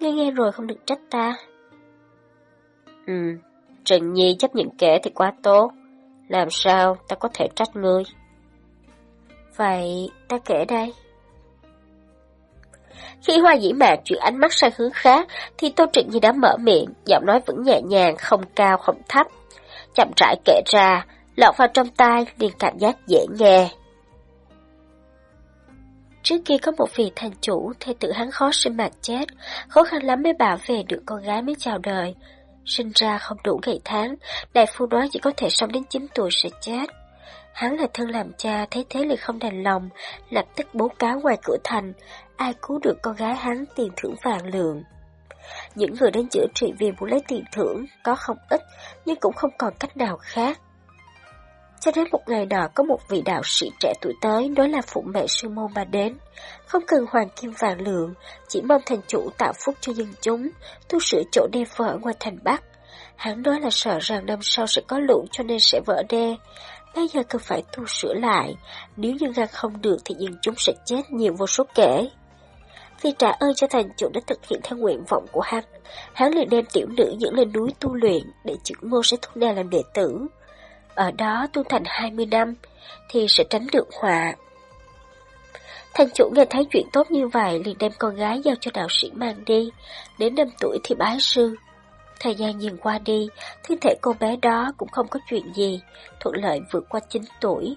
Nghe nghe rồi không được trách ta. Ừ, Trần Nhi chấp nhận kể thì quá tốt. Làm sao ta có thể trách ngươi? Vậy ta kể đây. Khi hoa dĩ mạc chuyển ánh mắt sang hướng khác, thì Tô Trịnh Nhi đã mở miệng, giọng nói vẫn nhẹ nhàng, không cao không thấp chậm rãi kể ra, lọt vào trong tai liền cảm giác dễ nghe. Trước kia có một vị thành chủ, thê tử hắn khó sinh mạng chết, khó khăn lắm mới bảo về được con gái mới chào đời. Sinh ra không đủ ngày tháng, đại phu nói chỉ có thể sống đến 9 tuổi sẽ chết. Hắn là thân làm cha, thấy thế liền không đành lòng, lập tức bố cáo ngoài cửa thành, ai cứu được con gái hắn tiền thưởng vàng lượng. Những người đến chữa trị vì muốn lấy tiền thưởng có không ít, nhưng cũng không còn cách nào khác. Cho đến một ngày nọ có một vị đạo sĩ trẻ tuổi tới nói là phụ mẹ sư môn mà đến. Không cần hoàng kim vàng lượng, chỉ mong thành chủ tạo phúc cho dân chúng, tu sửa chỗ đê vỡ ngoài thành Bắc. Hắn nói là sợ rằng năm sau sẽ có lũ cho nên sẽ vỡ đê. Bây giờ cần phải tu sửa lại, nếu như ngăn không được thì dân chúng sẽ chết nhiều vô số kể. Vì trả ơn cho thành chủ đã thực hiện theo nguyện vọng của hắn, hắn liền đem tiểu nữ dẫn lên núi tu luyện để trưởng môn sẽ thu nàng làm đệ tử. Ở đó tu thành 20 năm thì sẽ tránh được họa. Thành chủ nghe thấy chuyện tốt như vậy liền đem con gái giao cho đạo sĩ mang đi, đến năm tuổi thì bái sư. Thời gian dần qua đi, thân thể cô bé đó cũng không có chuyện gì, thuận lợi vượt qua 9 tuổi.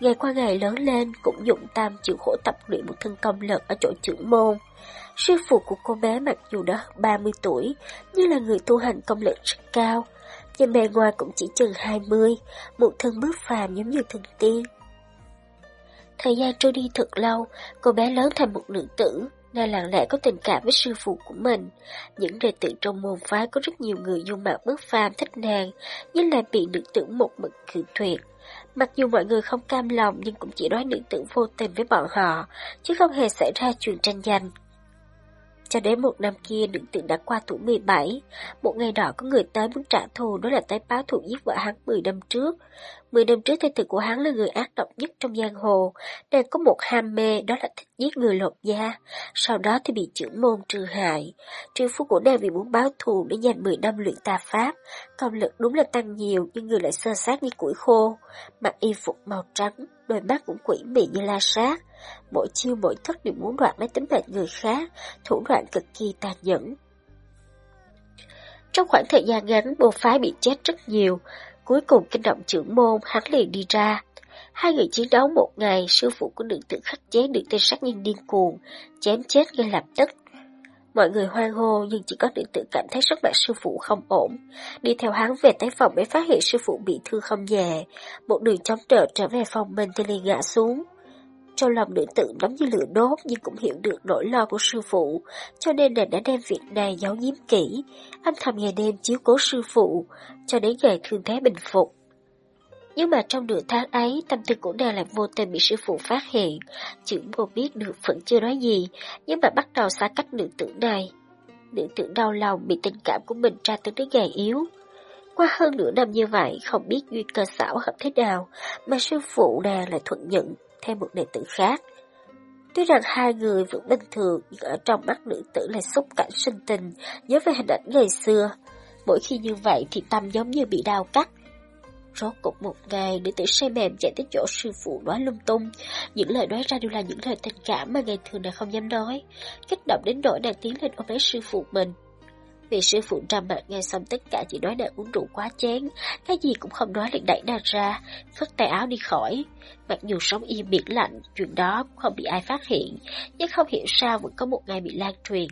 Ngày qua ngày lớn lên cũng dụng tam chịu khổ tập luyện một thân công lực ở chỗ trưởng môn. Sư phụ của cô bé mặc dù đã 30 tuổi, nhưng là người tu hành công lực rất cao. Nhưng bề ngoài cũng chỉ chừng 20, một thân bước phàm giống như thần tiên. Thời gian trôi đi thật lâu, cô bé lớn thành một nữ tử, nàng lặng lẽ có tình cảm với sư phụ của mình. Những đệ tử trong môn phái có rất nhiều người dung mạo bước phàm thích nàng, nhưng lại bị nữ tử một mực cự tuyệt. Mặc dù mọi người không cam lòng nhưng cũng chỉ nói nữ tử vô tình với bọn họ, chứ không hề xảy ra chuyện tranh giành. Cho đến một năm kia, nữ tượng đã qua tuổi 17. Một ngày đó có người tới muốn trả thù, đó là tới báo thù giết vợ hắn 10 năm trước. 10 năm trước thê tử của hắn là người ác độc nhất trong giang hồ. Nàng có một ham mê, đó là thích giết người lột da. Sau đó thì bị trưởng môn trừ hại. Trừ phu của nàng vì muốn báo thù để dành 10 năm luyện tà pháp. Công lực đúng là tăng nhiều, nhưng người lại sơ sát như củi khô. Mặc y phục màu trắng, đôi mắt cũng quỷ mị như la sát. Mỗi chiêu mỗi thức đều muốn đoạt lấy tính mệnh người khác, thủ đoạn cực kỳ tàn nhẫn. Trong khoảng thời gian ngắn, bộ phái bị chết rất nhiều, cuối cùng kinh động trưởng môn, hắn liền đi ra. Hai người chiến đấu một ngày, sư phụ của nữ tử khắc chế được tên sát nhân điên cuồng, chém chết ngay lập tức. Mọi người hoan hô nhưng chỉ có nữ tử cảm thấy sức mạnh sư phụ không ổn. Đi theo hắn về tới phòng mới phát hiện sư phụ bị thương không nhẹ. Một đường chống trợ trở về phòng mình thì liền ngã xuống. Trong lòng nữ tử nóng như lửa đốt nhưng cũng hiểu được nỗi lo của sư phụ, cho nên nàng đã đem việc này giấu giếm kỹ, âm thầm ngày đêm chiếu cố sư phụ, cho đến ngày thương thế bình phục. Nhưng mà trong nửa tháng ấy, tâm tư của nàng lại vô tình bị sư phụ phát hiện. Chữ vô biết được vẫn chưa nói gì, nhưng mà bắt đầu xa cách nữ tử này. Nữ tử đau lòng bị tình cảm của mình tra tấn đến gầy yếu. Qua hơn nửa năm như vậy, không biết duyên cơ xảo hợp thế nào, mà sư phụ nàng lại thuận nhận theo một đệ tử khác. Tuy rằng hai người vẫn bình thường, nhưng ở trong mắt nữ tử lại xúc cảnh sinh tình, nhớ về hình ảnh ngày xưa. Mỗi khi như vậy thì tâm giống như bị đau cắt, Rốt cục một ngày, để tử say mềm chạy tới chỗ sư phụ nói lung tung. Những lời nói ra đều là những lời tình cảm mà ngày thường nàng không dám nói. Kích động đến nỗi nàng tiến lên ôm lấy sư phụ mình. Vì sư phụ trầm mặt nghe xong tất cả chỉ nói nàng uống rượu quá chén, cái gì cũng không nói liền đẩy nàng ra, phất tay áo đi khỏi. Mặc dù sống im biển lạnh, chuyện đó cũng không bị ai phát hiện, nhưng không hiểu sao vẫn có một ngày bị lan truyền.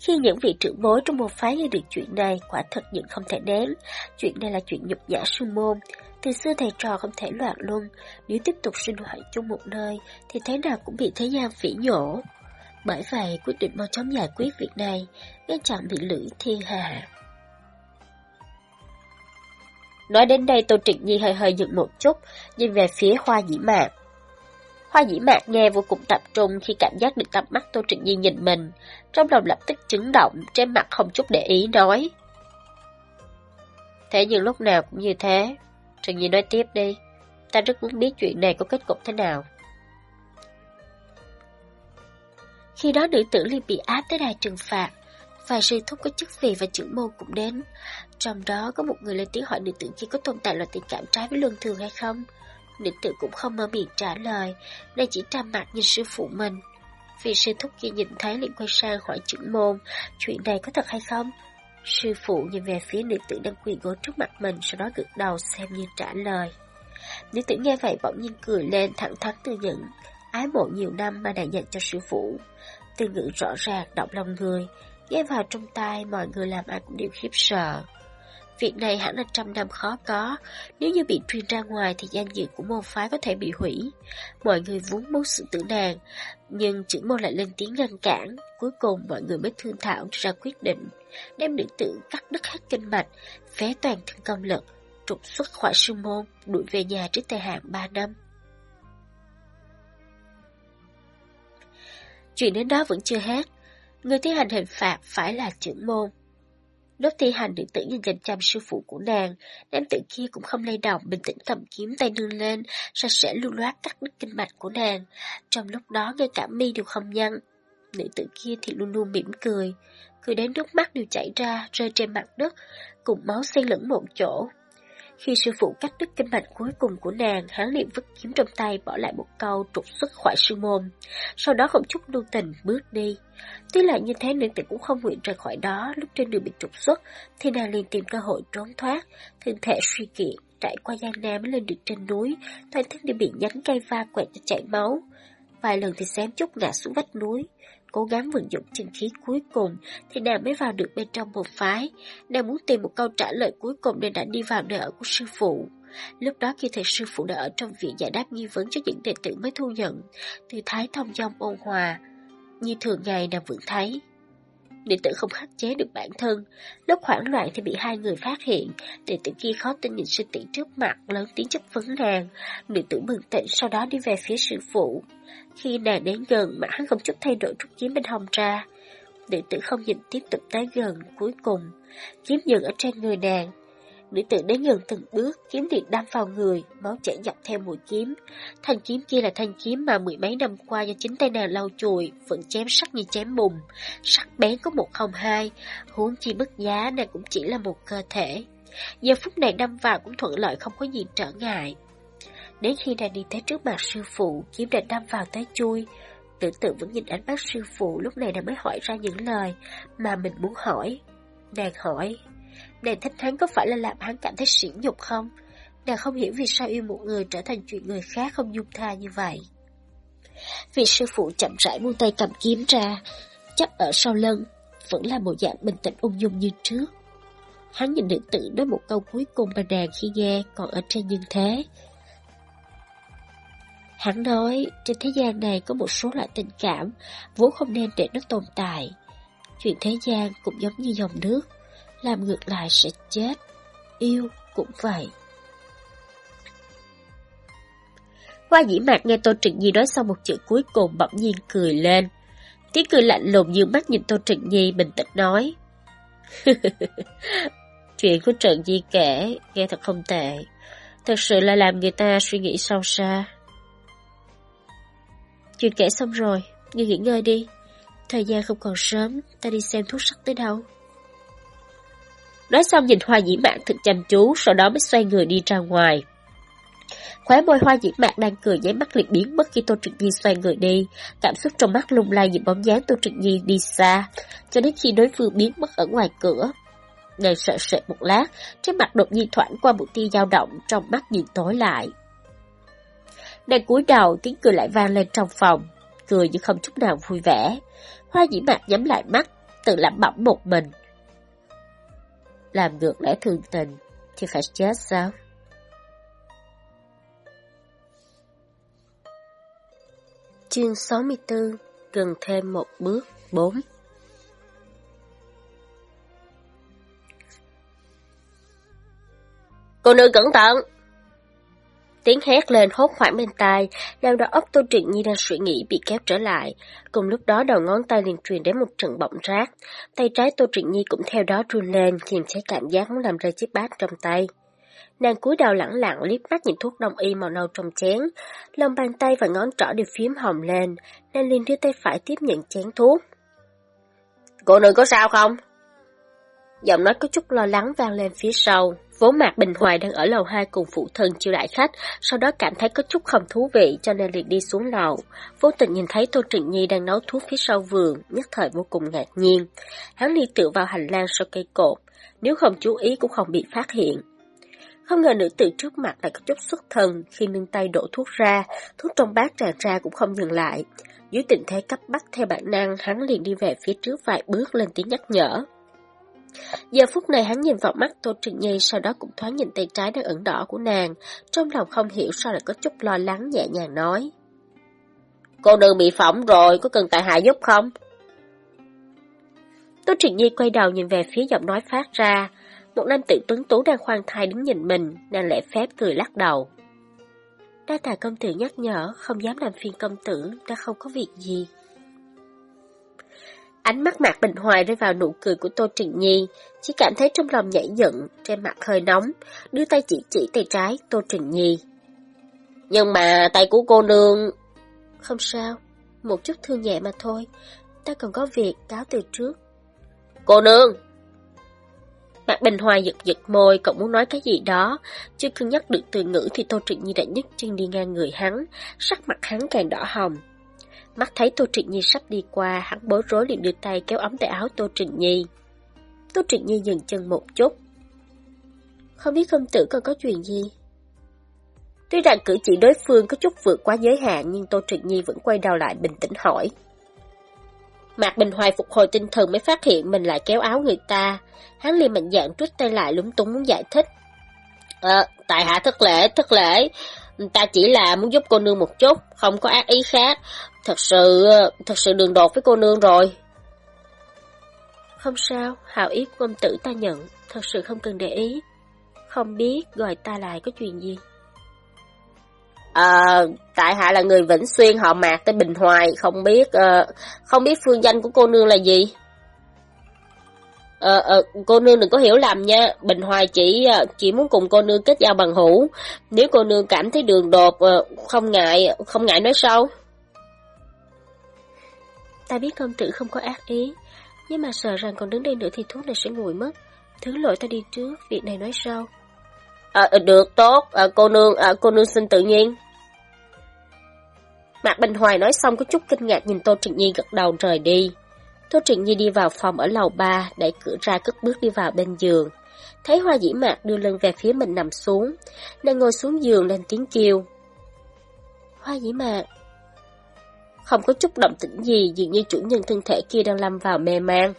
Khi những vị trưởng bối trong một phái nghe được chuyện này, quả thật những không thể đếm Chuyện này là chuyện nhục nhã sư môn. Từ xưa thầy trò không thể loạn luân, nếu tiếp tục sinh hoạt chung một nơi, thì thế nào cũng bị thế gian phỉ nhổ. Bởi vậy, quyết định mau chóng giải quyết việc này, ngăn chặn bị lưỡi thiên hạ. Nói đến đây Tô Trịnh Nhi hơi hơi dừng một chút, nhìn về phía hoa dĩ mạc. Hoa dĩ mạc nghe vô cùng tập trung khi cảm giác được cặp mắt Tô Trịnh Nhi nhìn mình, trong lòng lập tức chấn động, trên mặt không chút để ý nói. Thế nhưng lúc nào cũng như thế, Trịnh Nhi nói tiếp đi, ta rất muốn biết chuyện này có kết cục thế nào. Khi đó nữ tử liền bị áp tới đài trừng phạt, vài sư thúc có chức vị và trưởng môn cũng đến. Trong đó có một người lên tiếng hỏi nữ tử kia có tồn tại loại tình cảm trái với lương thường hay không. Nữ tử cũng không mở miệng trả lời, đây chỉ trầm mặt nhìn sư phụ mình. Vì sư thúc kia nhìn thấy liền quay sang hỏi trưởng môn, chuyện này có thật hay không? Sư phụ nhìn về phía nữ tử đang quỳ gối trước mặt mình, sau đó gật đầu xem như trả lời. Nữ tử nghe vậy bỗng nhiên cười lên thẳng thắn từ những ái mộ nhiều năm mà đã dành cho sư phụ. Từ ngữ rõ ràng động lòng người, nghe vào trong tai mọi người làm ai cũng đều khiếp sợ. Việc này hẳn là trăm năm khó có, nếu như bị truyền ra ngoài thì danh dự của môn phái có thể bị hủy. Mọi người vốn muốn sự tử nàng, nhưng chữ môn lại lên tiếng ngăn cản. Cuối cùng mọi người mới thương thảo ra quyết định, đem nữ tử cắt đứt hết kinh mạch, phế toàn thân công lực, trục xuất khỏi sư môn, đuổi về nhà trước thời hạn 3 năm. Chuyện đến đó vẫn chưa hết. Người thi hành hình phạt phải là trưởng môn. Lúc thi hành nữ tử nhìn chằm chăm sư phụ của nàng, nam tử kia cũng không lay động, bình tĩnh cầm kiếm tay nương lên, sạch sẽ lưu loát cắt đứt kinh mạch của nàng. Trong lúc đó ngay cả mi đều không nhăn. Nữ tử kia thì luôn luôn mỉm cười, cười đến nước mắt đều chảy ra, rơi trên mặt đất, cùng máu xen lẫn một chỗ. Khi sư phụ cắt đứt kinh mạch cuối cùng của nàng, hắn liền vứt kiếm trong tay bỏ lại một câu trục xuất khỏi sư môn. Sau đó không chút lưu tình bước đi. Tuy là như thế nữ tử cũng không nguyện rời khỏi đó, lúc trên đường bị trục xuất, thì nàng liền tìm cơ hội trốn thoát, thân thể suy kiệt, trải qua gian nan mới lên được trên núi, toàn thân đều bị nhánh cây va quẹt cho chảy máu. Vài lần thì xém chút ngã xuống vách núi, cố gắng vận dụng chân khí cuối cùng thì nàng mới vào được bên trong một phái. Nàng muốn tìm một câu trả lời cuối cùng nên đã đi vào nơi ở của sư phụ. Lúc đó khi thầy sư phụ đã ở trong viện giải đáp nghi vấn cho những đệ tử mới thu nhận, từ thái thông dong ôn hòa. Như thường ngày nàng vẫn thấy. Đệ tử không khắc chế được bản thân, lúc hoảng loạn thì bị hai người phát hiện, đệ tử kia khó tin nhìn sư tỷ trước mặt, lớn tiếng chất vấn nàng, nữ tử bừng tỉnh sau đó đi về phía sư phụ. Khi nàng đến gần mà hắn không chút thay đổi rút kiếm bên hồng ra, nữ tử không nhìn tiếp tục tới gần, cuối cùng, kiếm dừng ở trên người nàng, Nữ tử đến gần từng bước, kiếm điện đâm vào người, máu chảy dọc theo mũi kiếm. Thanh kiếm kia là thanh kiếm mà mười mấy năm qua do chính tay nàng lau chùi, vẫn chém sắc như chém bùn. Sắc bén có một không hai, huống chi bất giá nàng cũng chỉ là một cơ thể. Giờ phút này đâm vào cũng thuận lợi không có gì trở ngại. Đến khi nàng đi tới trước mặt sư phụ, kiếm đã đâm vào tới chui. Tử tử vẫn nhìn ánh mắt sư phụ lúc này nàng mới hỏi ra những lời mà mình muốn hỏi. Nàng hỏi, Nàng thích hắn có phải là làm hắn cảm thấy sỉ nhục không? Nàng không hiểu vì sao yêu một người trở thành chuyện người khác không dung tha như vậy. Vị sư phụ chậm rãi buông tay cầm kiếm ra, chắc ở sau lưng, vẫn là một dạng bình tĩnh ung dung như trước. Hắn nhìn nữ tử nói một câu cuối cùng mà nàng khi nghe còn ở trên nhân thế. Hắn nói, trên thế gian này có một số loại tình cảm, vốn không nên để nó tồn tại. Chuyện thế gian cũng giống như dòng nước, làm ngược lại sẽ chết, yêu cũng vậy. Hoa dĩ mạc nghe Tô Trịnh Nhi nói xong một chữ cuối cùng bỗng nhiên cười lên. Tiếng cười lạnh lùng như mắt nhìn Tô Trịnh Nhi bình tĩnh nói. Chuyện của Trần Di kể, nghe thật không tệ. Thật sự là làm người ta suy nghĩ sâu xa. Chuyện kể xong rồi, ngươi nghỉ ngơi đi. Thời gian không còn sớm, ta đi xem thuốc sắc tới đâu. Nói xong nhìn hoa dĩ mạn thật chăm chú, sau đó mới xoay người đi ra ngoài. Khóe môi hoa dĩ mạn đang cười nháy mắt liền biến mất khi Tô Trực Nhi xoay người đi. Cảm xúc trong mắt lung lay nhìn bóng dáng Tô Trực Nhi đi xa, cho đến khi đối phương biến mất ở ngoài cửa. Nàng sợ sệt một lát, trên mặt đột nhiên thoảng qua một tia dao động, trong mắt nhìn tối lại. Nàng cúi đầu, tiếng cười lại vang lên trong phòng, cười như không chút nào vui vẻ. Hoa dĩ mạc nhắm lại mắt, tự lẩm bẩm một mình. Làm ngược lẽ thường tình, thì phải chết sao? Chương 64 Gần thêm một bước 4 Cô nữ cẩn thận! Tiếng hét lên hốt hoảng bên tai, làm đầu óc Tô Trịnh Nhi đang suy nghĩ bị kéo trở lại. Cùng lúc đó đầu ngón tay liền truyền đến một trận bọng rác. Tay trái Tô Trịnh Nhi cũng theo đó run lên, kìm chế cảm giác muốn làm rơi chiếc bát trong tay. Nàng cúi đầu lẳng lặng liếc mắt nhìn thuốc đông y màu nâu trong chén. Lòng bàn tay và ngón trỏ đều phím hồng lên, nàng liền đưa tay phải tiếp nhận chén thuốc. Cô nữ có sao không? Giọng nói có chút lo lắng vang lên phía sau. Vốn Mạc Bình Hoài đang ở lầu 2 cùng phụ thân chiêu đại khách, sau đó cảm thấy có chút không thú vị cho nên liền đi xuống lầu. Vô tình nhìn thấy Tô Trịnh Nhi đang nấu thuốc phía sau vườn, nhất thời vô cùng ngạc nhiên. Hắn đi tựa vào hành lang sau cây cột, nếu không chú ý cũng không bị phát hiện. Không ngờ nữ tử trước mặt lại có chút xuất thần khi nâng tay đổ thuốc ra, thuốc trong bát tràn ra cũng không dừng lại. Dưới tình thế cấp bách theo bản năng, hắn liền đi về phía trước vài bước lên tiếng nhắc nhở. Giờ phút này hắn nhìn vào mắt Tô Trịnh Nhi, sau đó cũng thoáng nhìn tay trái đang ẩn đỏ của nàng, trong lòng không hiểu sao lại có chút lo lắng nhẹ nhàng nói. Cô đừng bị phỏng rồi, có cần tại hạ giúp không? Tô Trịnh Nhi quay đầu nhìn về phía giọng nói phát ra, một nam tử tuấn tú đang khoan thai đứng nhìn mình, nàng lễ phép cười lắc đầu. Đa tài công tử nhắc nhở, không dám làm phiền công tử, đã không có việc gì. Ánh mắt Mạc Bình Hoài rơi vào nụ cười của Tô Trịnh Nhi, chỉ cảm thấy trong lòng nhảy dựng, trên mặt hơi nóng, đưa tay chỉ chỉ tay trái Tô Trịnh Nhi. Nhưng mà tay của cô nương... Không sao, một chút thương nhẹ mà thôi, ta còn có việc cáo từ trước. Cô nương! Mạc Bình Hoài giật giật môi, cậu muốn nói cái gì đó. Chưa cân nhắc được từ ngữ thì Tô Trịnh Nhi đã nhấc chân đi ngang người hắn, sắc mặt hắn càng đỏ hồng. Mắt thấy Tô Trịnh Nhi sắp đi qua, hắn bối rối liền đưa tay kéo ấm tay áo Tô Trịnh Nhi. Tô Trịnh Nhi dừng chân một chút. Không biết công tử còn có chuyện gì? Tuy rằng cử chỉ đối phương có chút vượt quá giới hạn nhưng Tô Trịnh Nhi vẫn quay đầu lại bình tĩnh hỏi. Mạc Bình Hoài phục hồi tinh thần mới phát hiện mình lại kéo áo người ta. Hắn liền mạnh dạn rút tay lại lúng túng muốn giải thích. Ờ, tại hạ thất lễ, thất lễ. Ta chỉ là muốn giúp cô nương một chút, không có ác ý khác. Thật sự, thật sự đường đột với cô nương rồi. Không sao, hào ý của công tử ta nhận, thật sự không cần để ý. Không biết gọi ta lại có chuyện gì. À, tại hạ là người Vĩnh Xuyên họ Mạc tới Bình Hoài, không biết uh, không biết phương danh của cô nương là gì. Ờ, ờ, cô nương đừng có hiểu lầm nha, Bình Hoài chỉ chỉ muốn cùng cô nương kết giao bằng hữu. Nếu cô nương cảm thấy đường đột, không ngại, không ngại nói sau. Ta biết công tử không có ác ý, nhưng mà sợ rằng còn đứng đây nữa thì thuốc này sẽ nguội mất. Thứ lỗi ta đi trước, việc này nói sau. À, được, tốt, à, cô nương, à, cô nương xin tự nhiên. Mạc Bình Hoài nói xong có chút kinh ngạc nhìn Tô Trịnh Nhi gật đầu rời đi. Tô Trịnh Nhi đi vào phòng ở lầu 3, đẩy cửa ra cất bước đi vào bên giường. Thấy hoa dĩ mạc đưa lưng về phía mình nằm xuống, nàng ngồi xuống giường lên tiếng kêu. Hoa dĩ mạc. Không có chút động tĩnh gì, dường như chủ nhân thân thể kia đang lâm vào mê man.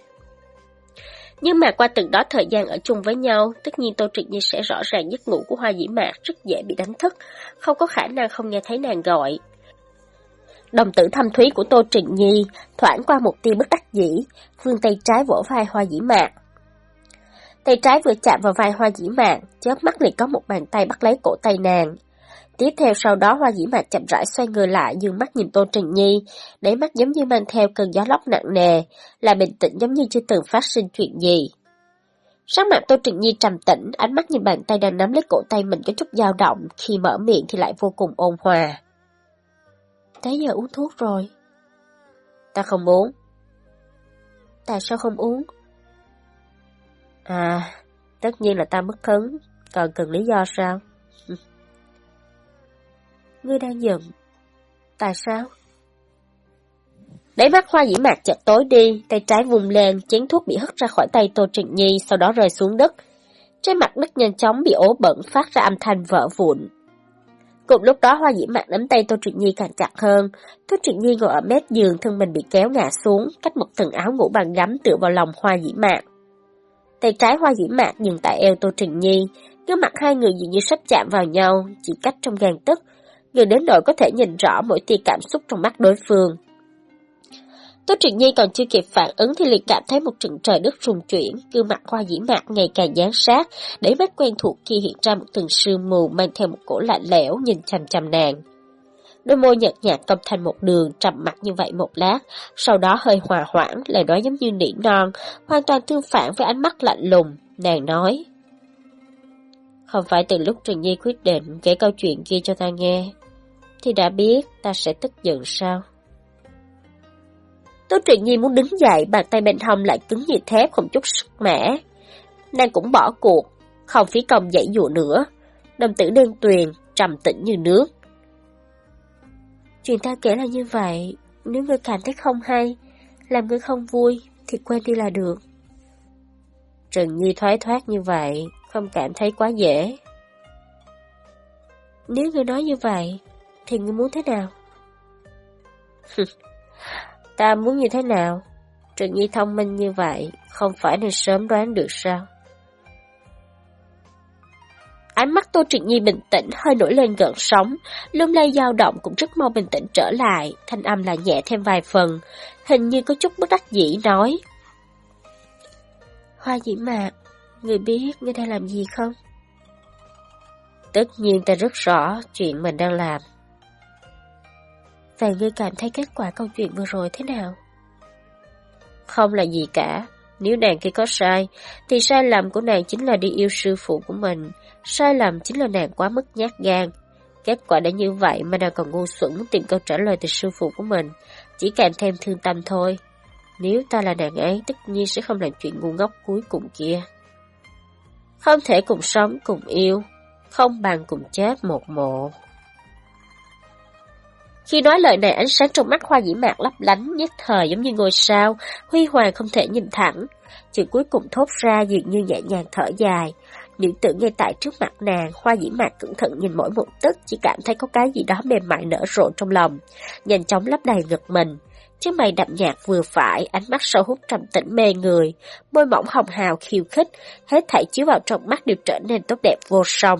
Nhưng mà qua từng đó thời gian ở chung với nhau, tất nhiên Tô Trịnh Nhi sẽ rõ ràng giấc ngủ của Hoa Dĩ Mạc rất dễ bị đánh thức, không có khả năng không nghe thấy nàng gọi. Đồng tử thâm thúy của Tô Trịnh Nhi thoảng qua một tia bất đắc dĩ, phương tay trái vỗ vai Hoa Dĩ mạn, Tay trái vừa chạm vào vai Hoa Dĩ mạn, chớp mắt liền có một bàn tay bắt lấy cổ tay nàng. Tiếp theo sau đó Hoa Dĩ mạn chậm rãi xoay người lại dương mắt nhìn Tô Trịnh Nhi, đáy mắt giống như mang theo cơn gió lốc nặng nề, là bình tĩnh giống như chưa từng phát sinh chuyện gì. Sắc mặt Tô Trịnh Nhi trầm tĩnh, ánh mắt nhìn bàn tay đang nắm lấy cổ tay mình có chút dao động, khi mở miệng thì lại vô cùng ôn hòa. Tới giờ uống thuốc rồi. Ta không uống. Tại sao không uống? À, tất nhiên là ta mất hứng, còn cần lý do sao? Ngươi đang giận. Tại sao? Đáy mắt hoa dĩ mạc chợt tối đi, tay trái vùng lên, chén thuốc bị hất ra khỏi tay Tô Trịnh Nhi, sau đó rơi xuống đất. Trên mặt đất nhanh chóng bị ố bẩn phát ra âm thanh vỡ vụn. Cùng lúc đó hoa dĩ mạc nắm tay Tô Trịnh Nhi càng chặt hơn. Tô Trịnh Nhi ngồi ở mép giường, thân mình bị kéo ngã xuống, cách một tầng áo ngủ bằng gấm tựa vào lòng hoa dĩ mạc. Tay trái hoa dĩ mạc dừng tại eo Tô Trịnh Nhi, gương mặt hai người dường như sắp chạm vào nhau, chỉ cách trong gan tức, người đến nỗi có thể nhìn rõ mỗi tia cảm xúc trong mắt đối phương. Tô Trịnh Nhi còn chưa kịp phản ứng thì liền cảm thấy một trận trời đất rung chuyển, gương mặt hoa dĩ mạc ngày càng dán sát, để mắt quen thuộc kia hiện ra một từng sương mù mang theo một cổ lạnh lẽo nhìn chằm chằm nàng. Đôi môi nhợt nhạt cong thành một đường, trầm mặt như vậy một lát, sau đó hơi hòa hoãn, lời nói giống như nỉ non, hoàn toàn tương phản với ánh mắt lạnh lùng, nàng nói. Không phải từ lúc Trần Nhi quyết định kể câu chuyện kia cho ta nghe, thì đã biết ta sẽ tức giận sao? Tô truyền Nhi muốn đứng dậy, bàn tay bên hông lại cứng như thép không chút sức mẻ. Nàng cũng bỏ cuộc, không phí công dãy dụ nữa. Đồng tử đen tuyền, trầm tĩnh như nước. Chuyện ta kể là như vậy, nếu ngươi cảm thấy không hay, làm ngươi không vui, thì quên đi là được. Trần Nhi thoái thoát như vậy, không cảm thấy quá dễ. Nếu ngươi nói như vậy, thì ngươi muốn thế nào? Ta muốn như thế nào? Trần Nhi thông minh như vậy, không phải nên sớm đoán được sao? Ánh mắt Tô Trịnh Nhi bình tĩnh, hơi nổi lên gợn sóng, lung lay dao động cũng rất mau bình tĩnh trở lại, thanh âm là nhẹ thêm vài phần, hình như có chút bất đắc dĩ nói. Hoa dĩ mạc, người biết người đang làm gì không? Tất nhiên ta rất rõ chuyện mình đang làm. Vậy ngươi cảm thấy kết quả câu chuyện vừa rồi thế nào? Không là gì cả. Nếu nàng kia có sai, thì sai lầm của nàng chính là đi yêu sư phụ của mình. Sai lầm chính là nàng quá mất nhát gan. Kết quả đã như vậy mà nàng còn ngu xuẩn tìm câu trả lời từ sư phụ của mình. Chỉ càng thêm thương tâm thôi. Nếu ta là nàng ấy, tất nhiên sẽ không làm chuyện ngu ngốc cuối cùng kia. Không thể cùng sống, cùng yêu, không bằng cùng chết một mộ. Khi nói lời này ánh sáng trong mắt hoa dĩ mạc lấp lánh nhất thời giống như ngôi sao, huy hoàng không thể nhìn thẳng. Chữ cuối cùng thốt ra dường như nhẹ nhàng thở dài. Nữ tử ngay tại trước mặt nàng, hoa dĩ mạc cẩn thận nhìn mỗi một tức, chỉ cảm thấy có cái gì đó mềm mại nở rộ trong lòng. Nhanh chóng lấp đầy ngực mình. Chiếc mày đậm nhạt vừa phải, ánh mắt sâu hút trầm tĩnh mê người, môi mỏng hồng hào khiêu khích, hết thảy chiếu vào trong mắt đều trở nên tốt đẹp vô song.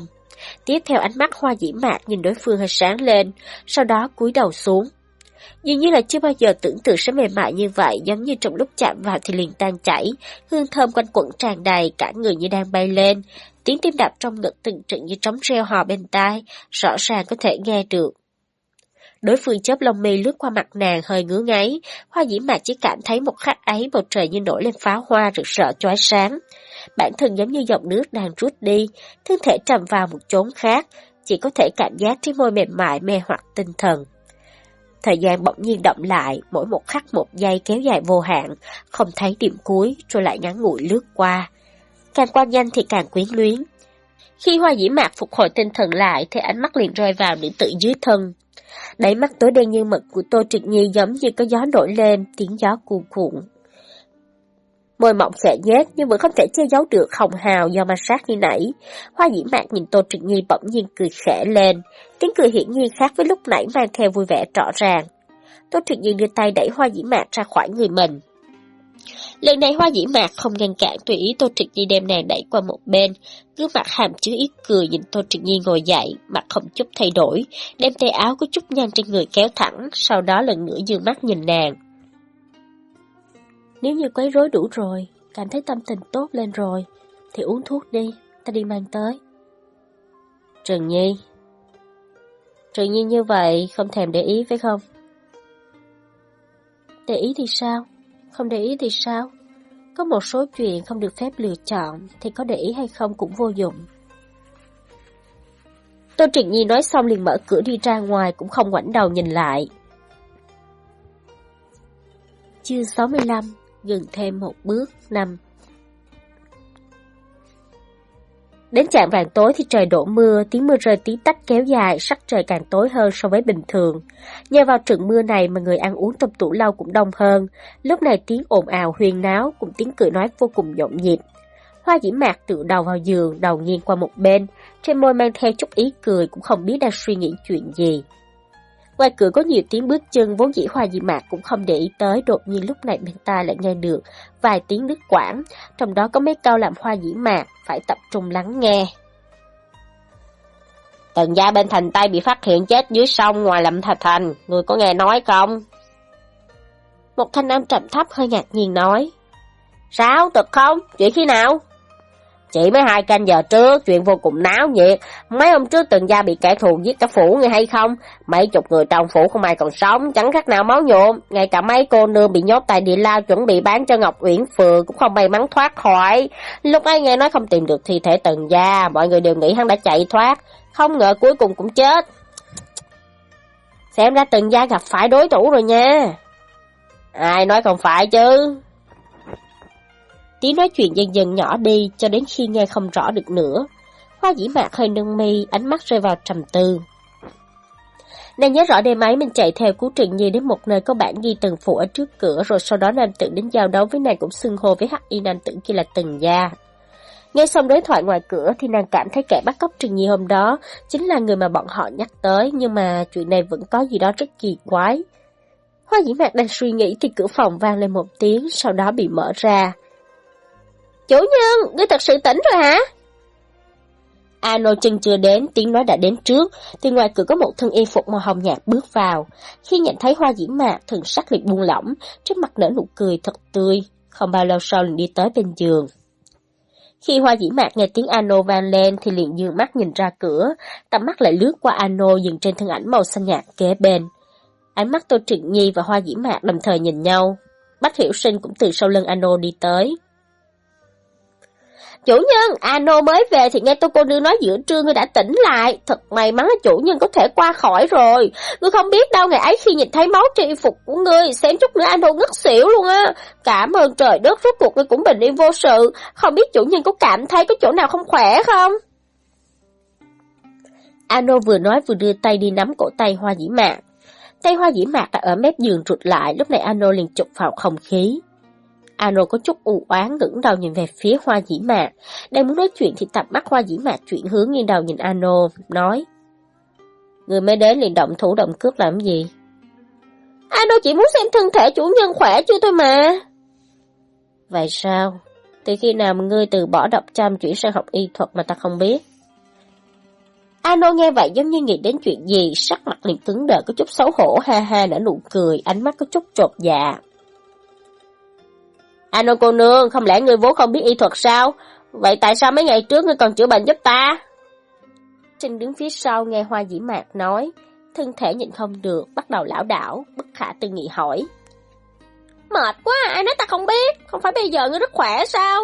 Tiếp theo ánh mắt hoa dĩ mạc nhìn đối phương hơi sáng lên, sau đó cúi đầu xuống. Dường như là chưa bao giờ tưởng tượng sẽ mềm mại như vậy, giống như trong lúc chạm vào thì liền tan chảy, hương thơm quanh quẩn tràn đầy, cả người như đang bay lên. Tiếng tim đập trong ngực từng trận như trống reo hò bên tai, rõ ràng có thể nghe được. Đối phương chớp lông mi lướt qua mặt nàng hơi ngứa ngáy, hoa dĩ mạc chỉ cảm thấy một khắc ấy bầu trời như nổi lên pháo hoa rực rỡ chói sáng bản thân giống như dòng nước đang rút đi, thân thể trầm vào một chốn khác, chỉ có thể cảm giác trên môi mềm mại mê hoặc tinh thần. Thời gian bỗng nhiên động lại, mỗi một khắc một giây kéo dài vô hạn, không thấy điểm cuối, rồi lại ngắn ngủi lướt qua. Càng qua nhanh thì càng quyến luyến. Khi hoa dĩ mạc phục hồi tinh thần lại, thì ánh mắt liền rơi vào nữ tử dưới thân. Đáy mắt tối đen như mực của Tô Trịnh Nhi giống như có gió nổi lên, tiếng gió cuồn cuộn. Môi mọng khẽ nhếch nhưng vẫn không thể che giấu được hồng hào do ma sát như nãy. Hoa dĩ mạc nhìn Tô Trịnh Nhi bỗng nhiên cười khẽ lên. Tiếng cười hiển nhiên khác với lúc nãy mang theo vui vẻ rõ ràng. Tô Trịnh Nhi đưa tay đẩy hoa dĩ mạc ra khỏi người mình. Lần này hoa dĩ mạc không ngăn cản tùy ý Tô Trịnh Nhi đem nàng đẩy qua một bên, cứ mặt hàm chứa ít cười nhìn Tô Trịnh Nhi ngồi dậy, mặt không chút thay đổi, đem tay áo có chút nhăn trên người kéo thẳng, sau đó lần nữa dương mắt nhìn nàng. Nếu như quấy rối đủ rồi, cảm thấy tâm tình tốt lên rồi, thì uống thuốc đi, ta đi mang tới. Trần Nhi Trần Nhi như vậy không thèm để ý phải không? Để ý thì sao? Không để ý thì sao? Có một số chuyện không được phép lựa chọn thì có để ý hay không cũng vô dụng. Tô Trịnh Nhi nói xong liền mở cửa đi ra ngoài cũng không ngoảnh đầu nhìn lại. Chương 65 Gần thêm một bước năm Đến trạng vàng tối thì trời đổ mưa, tiếng mưa rơi tí tách kéo dài, sắc trời càng tối hơn so với bình thường. Nhờ vào trận mưa này mà người ăn uống trong tủ lâu cũng đông hơn. Lúc này tiếng ồn ào huyên náo cùng tiếng cười nói vô cùng nhộn nhịp. Hoa dĩ mạc tự đầu vào giường, đầu nghiêng qua một bên, trên môi mang theo chút ý cười cũng không biết đang suy nghĩ chuyện gì. Ngoài cửa có nhiều tiếng bước chân vốn dĩ hoa dị mạc cũng không để ý tới, đột nhiên lúc này bên tai lại nghe được vài tiếng đứt quãng, trong đó có mấy câu làm hoa dĩ mạc, phải tập trung lắng nghe. Tần gia bên thành Tây bị phát hiện chết dưới sông ngoài lâm thạch thành, người có nghe nói không? Một thanh âm trầm thấp hơi ngạc nhiên nói. Sao, thật không? Chuyện khi nào? Chỉ mới hai canh giờ trước, chuyện vô cùng náo nhiệt. Mấy hôm trước từng gia bị kẻ thù giết cả phủ nghe hay không? Mấy chục người trong phủ không ai còn sống, chẳng khác nào máu nhuộm. Ngay cả mấy cô nương bị nhốt tại địa lao chuẩn bị bán cho Ngọc Uyển phượng cũng không may mắn thoát khỏi. Lúc ấy nghe nói không tìm được thi thể từng gia, mọi người đều nghĩ hắn đã chạy thoát. Không ngờ cuối cùng cũng chết. Xem ra từng gia gặp phải đối thủ rồi nha. Ai nói không phải chứ? Tiếng nói chuyện dần dần nhỏ đi cho đến khi nghe không rõ được nữa. Hoa dĩ mạc hơi nâng mi, ánh mắt rơi vào trầm tư. Nàng nhớ rõ đêm ấy mình chạy theo cứu Trịnh Nhi đến một nơi có bản ghi từng phụ ở trước cửa rồi sau đó nam tử đến giao đấu với nàng cũng xưng hô với hắc y nam tử kia là từng gia. Nghe xong đối thoại ngoài cửa thì nàng cảm thấy kẻ bắt cóc Trịnh Nhi hôm đó chính là người mà bọn họ nhắc tới nhưng mà chuyện này vẫn có gì đó rất kỳ quái. Hoa dĩ mạc đang suy nghĩ thì cửa phòng vang lên một tiếng sau đó bị mở ra. Chủ nhân, ngươi thật sự tỉnh rồi hả? Ano chân chưa đến, tiếng nói đã đến trước, thì ngoài cửa có một thân y phục màu hồng nhạt bước vào. Khi nhận thấy hoa diễm mạc, thần sắc liền buông lỏng, trước mặt nở nụ cười thật tươi, không bao lâu sau liền đi tới bên giường. Khi hoa dĩ mạc nghe tiếng Ano vang lên thì liền dương mắt nhìn ra cửa, tầm mắt lại lướt qua Ano dừng trên thân ảnh màu xanh nhạt kế bên. Ánh mắt Tô Trịnh Nhi và hoa dĩ mạc đồng thời nhìn nhau. Bách Hiểu Sinh cũng từ sau lưng Ano đi tới. Chủ nhân, Ano mới về thì nghe tôi cô nương nói giữa trưa ngươi đã tỉnh lại. Thật may mắn là chủ nhân có thể qua khỏi rồi. Ngươi không biết đâu ngày ấy khi nhìn thấy máu trên y phục của ngươi, xem chút nữa Ano ngất xỉu luôn á. Cảm ơn trời đất rốt cuộc ngươi cũng bình yên vô sự. Không biết chủ nhân có cảm thấy có chỗ nào không khỏe không? Ano vừa nói vừa đưa tay đi nắm cổ tay hoa dĩ mạc. Tay hoa dĩ mạc đã ở mép giường rụt lại, lúc này Ano liền chụp vào không khí. Ano có chút u oán ngẩng đầu nhìn về phía hoa dĩ mạc. Đang muốn nói chuyện thì tập mắt hoa dĩ mạc chuyển hướng nghiêng đầu nhìn Ano, nói. Người mới đến liền động thủ động cướp làm gì? Ano chỉ muốn xem thân thể chủ nhân khỏe chưa thôi mà. Vậy sao? Từ khi nào mà ngươi từ bỏ đọc chăm chuyển sang học y thuật mà ta không biết? Ano nghe vậy giống như nghĩ đến chuyện gì, sắc mặt liền cứng đờ có chút xấu hổ ha ha nở nụ cười, ánh mắt có chút trột dạ. Ano cô nương, không lẽ ngươi vốn không biết y thuật sao? Vậy tại sao mấy ngày trước ngươi còn chữa bệnh giúp ta? Trinh đứng phía sau nghe Hoa Dĩ Mạc nói, thân thể nhìn không được, bắt đầu lão đảo, bất khả tư nghị hỏi. Mệt quá, ai nói ta không biết, không phải bây giờ ngươi rất khỏe sao?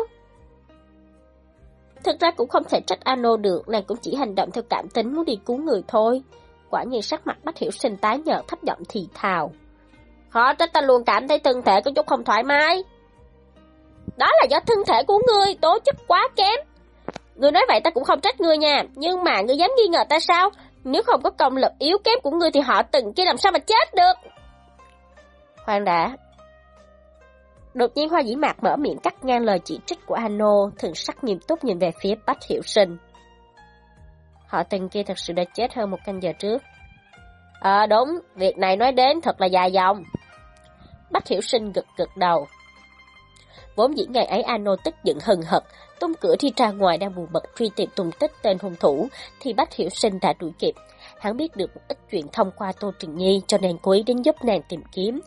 Thực ra cũng không thể trách Ano được, nàng cũng chỉ hành động theo cảm tính muốn đi cứu người thôi. Quả nhiên sắc mặt Bách Hiểu Sinh tái nhợt thấp giọng thì thào. Khó trách ta luôn cảm thấy thân thể có chút không thoải mái. Đó là do thân thể của ngươi tố chất quá kém. Ngươi nói vậy ta cũng không trách ngươi nha, nhưng mà ngươi dám nghi ngờ ta sao? Nếu không có công lực yếu kém của ngươi thì họ từng kia làm sao mà chết được? Khoan đã. Đột nhiên Hoa Dĩ Mạc mở miệng cắt ngang lời chỉ trích của Hano, thường sắc nghiêm túc nhìn về phía Bách Hiểu Sinh. Họ từng kia thật sự đã chết hơn một canh giờ trước. Ờ đúng, việc này nói đến thật là dài dòng. Bách Hiểu Sinh gật gật đầu. Vốn dĩ ngày ấy Ano tức giận hừng hật, tung cửa đi ra ngoài đang buồn bật truy tìm tung tích tên hung thủ, thì Bách Hiểu Sinh đã đuổi kịp. Hắn biết được một ít chuyện thông qua Tô Trình Nhi cho nên cố ý đến giúp nàng tìm kiếm.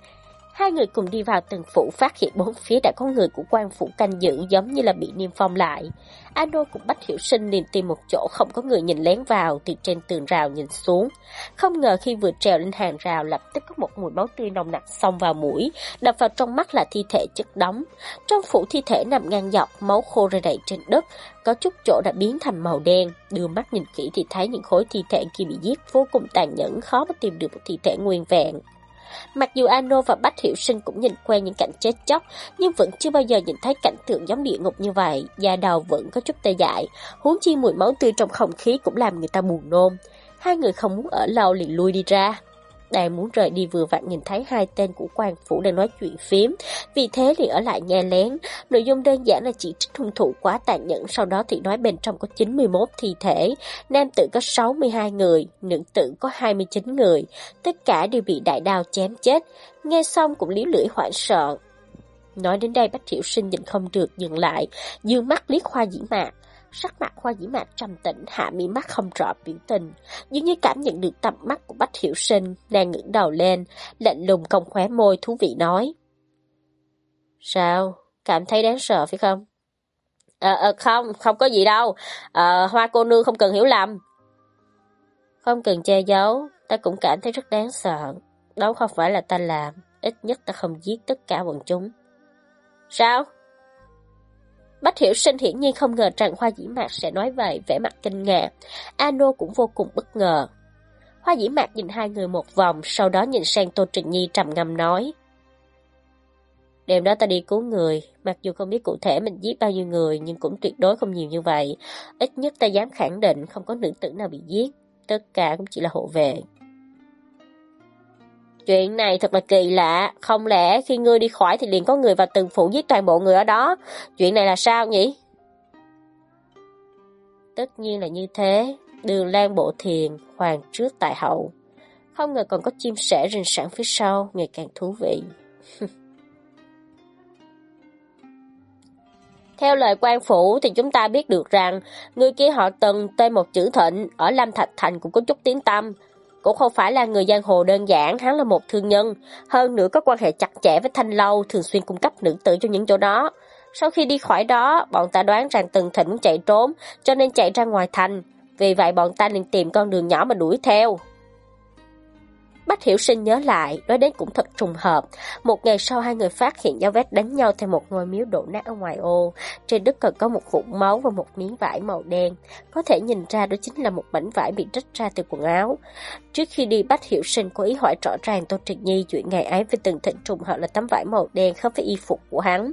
Hai người cùng đi vào tầng phủ phát hiện bốn phía đã có người của quan phủ canh giữ giống như là bị niêm phong lại. Ano cùng Bách Hiểu Sinh liền tìm một chỗ không có người nhìn lén vào từ trên tường rào nhìn xuống. Không ngờ khi vừa trèo lên hàng rào lập tức có một mùi máu tươi nồng nặc xông vào mũi, đập vào trong mắt là thi thể chất đóng. Trong phủ thi thể nằm ngang dọc, máu khô rơi đầy trên đất, có chút chỗ đã biến thành màu đen. Đưa mắt nhìn kỹ thì thấy những khối thi thể kia bị giết vô cùng tàn nhẫn, khó mà tìm được một thi thể nguyên vẹn. Mặc dù Ano và Bách Hiểu Sinh cũng nhìn quen những cảnh chết chóc, nhưng vẫn chưa bao giờ nhìn thấy cảnh tượng giống địa ngục như vậy, da đầu vẫn có chút tê dại, huống chi mùi máu tươi trong không khí cũng làm người ta buồn nôn. Hai người không muốn ở lâu liền lui đi ra. Đang muốn rời đi vừa vặn nhìn thấy hai tên của quan phủ đang nói chuyện phím, vì thế liền ở lại nghe lén. Nội dung đơn giản là chỉ trích hung thủ quá tàn nhẫn, sau đó thì nói bên trong có 91 thi thể, nam tử có 62 người, nữ tử có 29 người, tất cả đều bị đại đao chém chết. Nghe xong cũng liếu lưỡi hoảng sợ. Nói đến đây Bách Thiệu Sinh nhìn không được dừng lại, dương mắt liếc hoa dĩ mạc. Sắc mặt hoa dĩ mạc trầm tĩnh, hạ mi mắt không rõ biểu tình. Dường như cảm nhận được tầm mắt của Bách Hiểu Sinh, nàng ngẩng đầu lên, lạnh lùng cong khóe môi thú vị nói. Sao? Cảm thấy đáng sợ phải không? Ờ, à, à, không, không có gì đâu. À, hoa cô nương không cần hiểu lầm. Không cần che giấu, ta cũng cảm thấy rất đáng sợ. Đó không phải là ta làm, ít nhất ta không giết tất cả bọn chúng. Sao? Bách Hiểu Sinh hiển nhiên không ngờ rằng Hoa Dĩ Mạc sẽ nói vậy, vẻ mặt kinh ngạc. Ano cũng vô cùng bất ngờ. Hoa Dĩ Mạc nhìn hai người một vòng, sau đó nhìn sang Tô Trình Nhi trầm ngâm nói. Đêm đó ta đi cứu người, mặc dù không biết cụ thể mình giết bao nhiêu người, nhưng cũng tuyệt đối không nhiều như vậy. Ít nhất ta dám khẳng định không có nữ tử nào bị giết, tất cả cũng chỉ là hộ vệ. Chuyện này thật là kỳ lạ, không lẽ khi ngươi đi khỏi thì liền có người vào từng phủ giết toàn bộ người ở đó? Chuyện này là sao nhỉ? Tất nhiên là như thế, đường lan bộ thiền, hoàng trước tại hậu. Không ngờ còn có chim sẻ rình sẵn phía sau, ngày càng thú vị. Theo lời quan phủ thì chúng ta biết được rằng người kia họ tần tên một chữ thịnh ở Lam Thạch Thành cũng có chút tiếng tâm, cũng không phải là người giang hồ đơn giản, hắn là một thương nhân, hơn nữa có quan hệ chặt chẽ với Thanh Lâu, thường xuyên cung cấp nữ tử cho những chỗ đó. Sau khi đi khỏi đó, bọn ta đoán rằng Tần Thịnh muốn chạy trốn, cho nên chạy ra ngoài thành. Vì vậy bọn ta liền tìm con đường nhỏ mà đuổi theo. Bách Hiểu Sinh nhớ lại, nói đến cũng thật trùng hợp. Một ngày sau hai người phát hiện dấu vết đánh nhau theo một ngôi miếu đổ nát ở ngoài ô. Trên đất còn có một vụn máu và một miếng vải màu đen. Có thể nhìn ra đó chính là một mảnh vải bị rách ra từ quần áo. Trước khi đi Bách Hiểu Sinh có ý hỏi rõ ràng Tô Trịnh Nhi chuyện ngày ấy về từng thịnh trùng hợp là tấm vải màu đen khớp với y phục của hắn.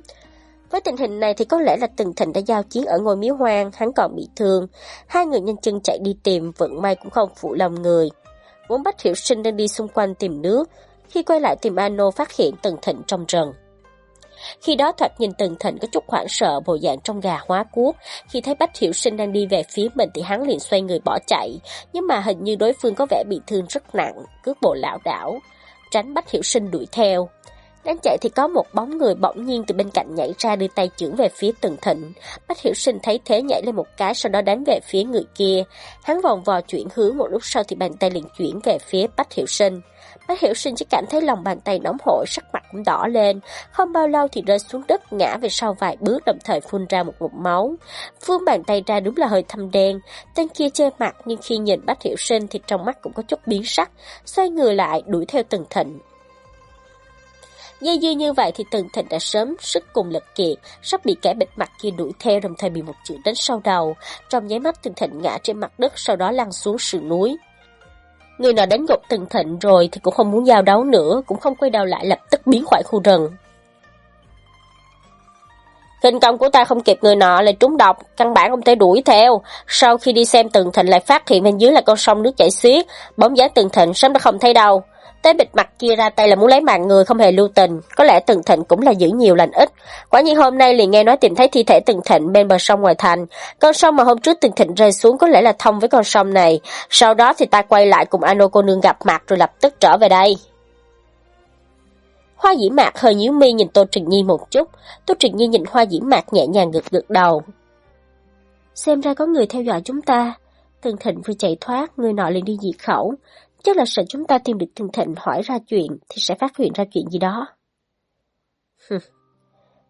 Với tình hình này thì có lẽ là từng thịnh đã giao chiến ở ngôi miếu hoang, hắn còn bị thương. Hai người nhanh chân chạy đi tìm, vận may cũng không phụ lòng người. Vốn Bách Hiểu Sinh đang đi xung quanh tìm nước, khi quay lại tìm Ano phát hiện Tần Thịnh trong rừng. Khi đó thoạt nhìn Tần Thịnh có chút hoảng sợ bộ dạng trong gà hóa cuốc, khi thấy Bách Hiểu Sinh đang đi về phía mình thì hắn liền xoay người bỏ chạy, nhưng mà hình như đối phương có vẻ bị thương rất nặng, cước bộ lão đảo, tránh Bách Hiểu Sinh đuổi theo. Đang chạy thì có một bóng người bỗng nhiên từ bên cạnh nhảy ra đưa tay chưởng về phía Tần Thịnh. Bách Hiểu Sinh thấy thế nhảy lên một cái sau đó đánh về phía người kia. Hắn vòng vò chuyển hướng một lúc sau thì bàn tay liền chuyển về phía Bách Hiểu Sinh. Bách Hiểu Sinh chỉ cảm thấy lòng bàn tay nóng hổi, sắc mặt cũng đỏ lên. Không bao lâu thì rơi xuống đất, ngã về sau vài bước đồng thời phun ra một ngụm máu. Phương bàn tay ra đúng là hơi thâm đen. Tên kia che mặt nhưng khi nhìn Bách Hiểu Sinh thì trong mắt cũng có chút biến sắc. Xoay người lại đuổi theo Tần Thịnh. Dây dưa như vậy thì Tần Thịnh đã sớm sức cùng lực kiệt, sắp bị kẻ bịt mặt kia đuổi theo đồng thời bị một chữ đánh sau đầu. Trong nháy mắt Tần Thịnh ngã trên mặt đất sau đó lăn xuống sườn núi. Người nào đánh gục Tần Thịnh rồi thì cũng không muốn giao đấu nữa, cũng không quay đầu lại lập tức biến khỏi khu rừng. Kinh công của ta không kịp người nọ lại trúng độc, căn bản không thể đuổi theo. Sau khi đi xem Tần Thịnh lại phát hiện bên dưới là con sông nước chảy xiết, bóng dáng Tần Thịnh sớm đã không thấy đâu. Tên bịt mặt kia ra tay là muốn lấy mạng người không hề lưu tình, có lẽ Tần Thịnh cũng là giữ nhiều lành ít. Quả nhiên hôm nay liền nghe nói tìm thấy thi thể Tần Thịnh bên bờ sông ngoài thành. Con sông mà hôm trước Tần Thịnh rơi xuống có lẽ là thông với con sông này. Sau đó thì ta quay lại cùng Ano cô nương gặp mặt rồi lập tức trở về đây. Hoa dĩ mạc hơi nhíu mi nhìn Tô trịnh Nhi một chút. Tô trịnh Nhi nhìn hoa dĩ mạc nhẹ nhàng gật gật đầu. Xem ra có người theo dõi chúng ta. Tần Thịnh vừa chạy thoát, người nọ liền đi diệt khẩu. Chắc là sợ chúng ta tìm được Tần Thịnh hỏi ra chuyện thì sẽ phát hiện ra chuyện gì đó.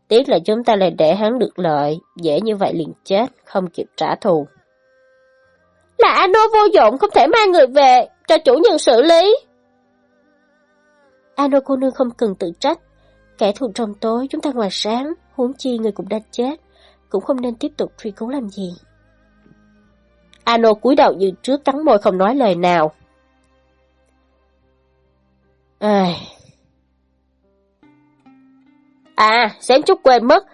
Tiếc là chúng ta lại để hắn được lợi, dễ như vậy liền chết, không kịp trả thù. Là Ano vô dụng, không thể mang người về, cho chủ nhân xử lý. Ano cô nương không cần tự trách. Kẻ thù trong tối, chúng ta ngoài sáng, huống chi người cũng đã chết, cũng không nên tiếp tục truy cứu làm gì. Ano cúi đầu như trước cắn môi không nói lời nào. À, à xém chút quên mất.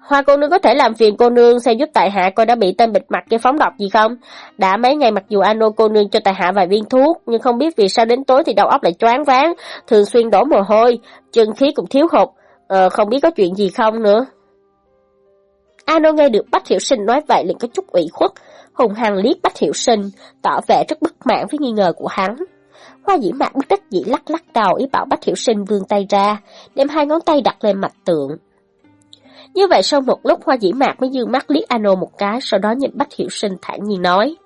Hoa cô nương có thể làm phiền cô nương xem giúp tại hạ coi đã bị tên bịt mặt kia phóng độc gì không? Đã mấy ngày mặc dù Ano cô nương cho tại hạ vài viên thuốc, nhưng không biết vì sao đến tối thì đầu óc lại choáng váng, thường xuyên đổ mồ hôi, chân khí cũng thiếu hụt, ờ, không biết có chuyện gì không nữa. Ano nghe được Bách Hiểu Sinh nói vậy liền có chút ủy khuất, hùng hăng liếc Bách Hiểu Sinh, tỏ vẻ rất bất mãn với nghi ngờ của hắn. Hoa dĩ mạc bất đắc dĩ lắc lắc đầu ý bảo Bách Hiểu Sinh vươn tay ra, đem hai ngón tay đặt lên mặt tượng. Như vậy sau một lúc Hoa dĩ mạc mới dương mắt liếc Ano một cái, sau đó nhìn Bách Hiểu Sinh thản nhiên nói.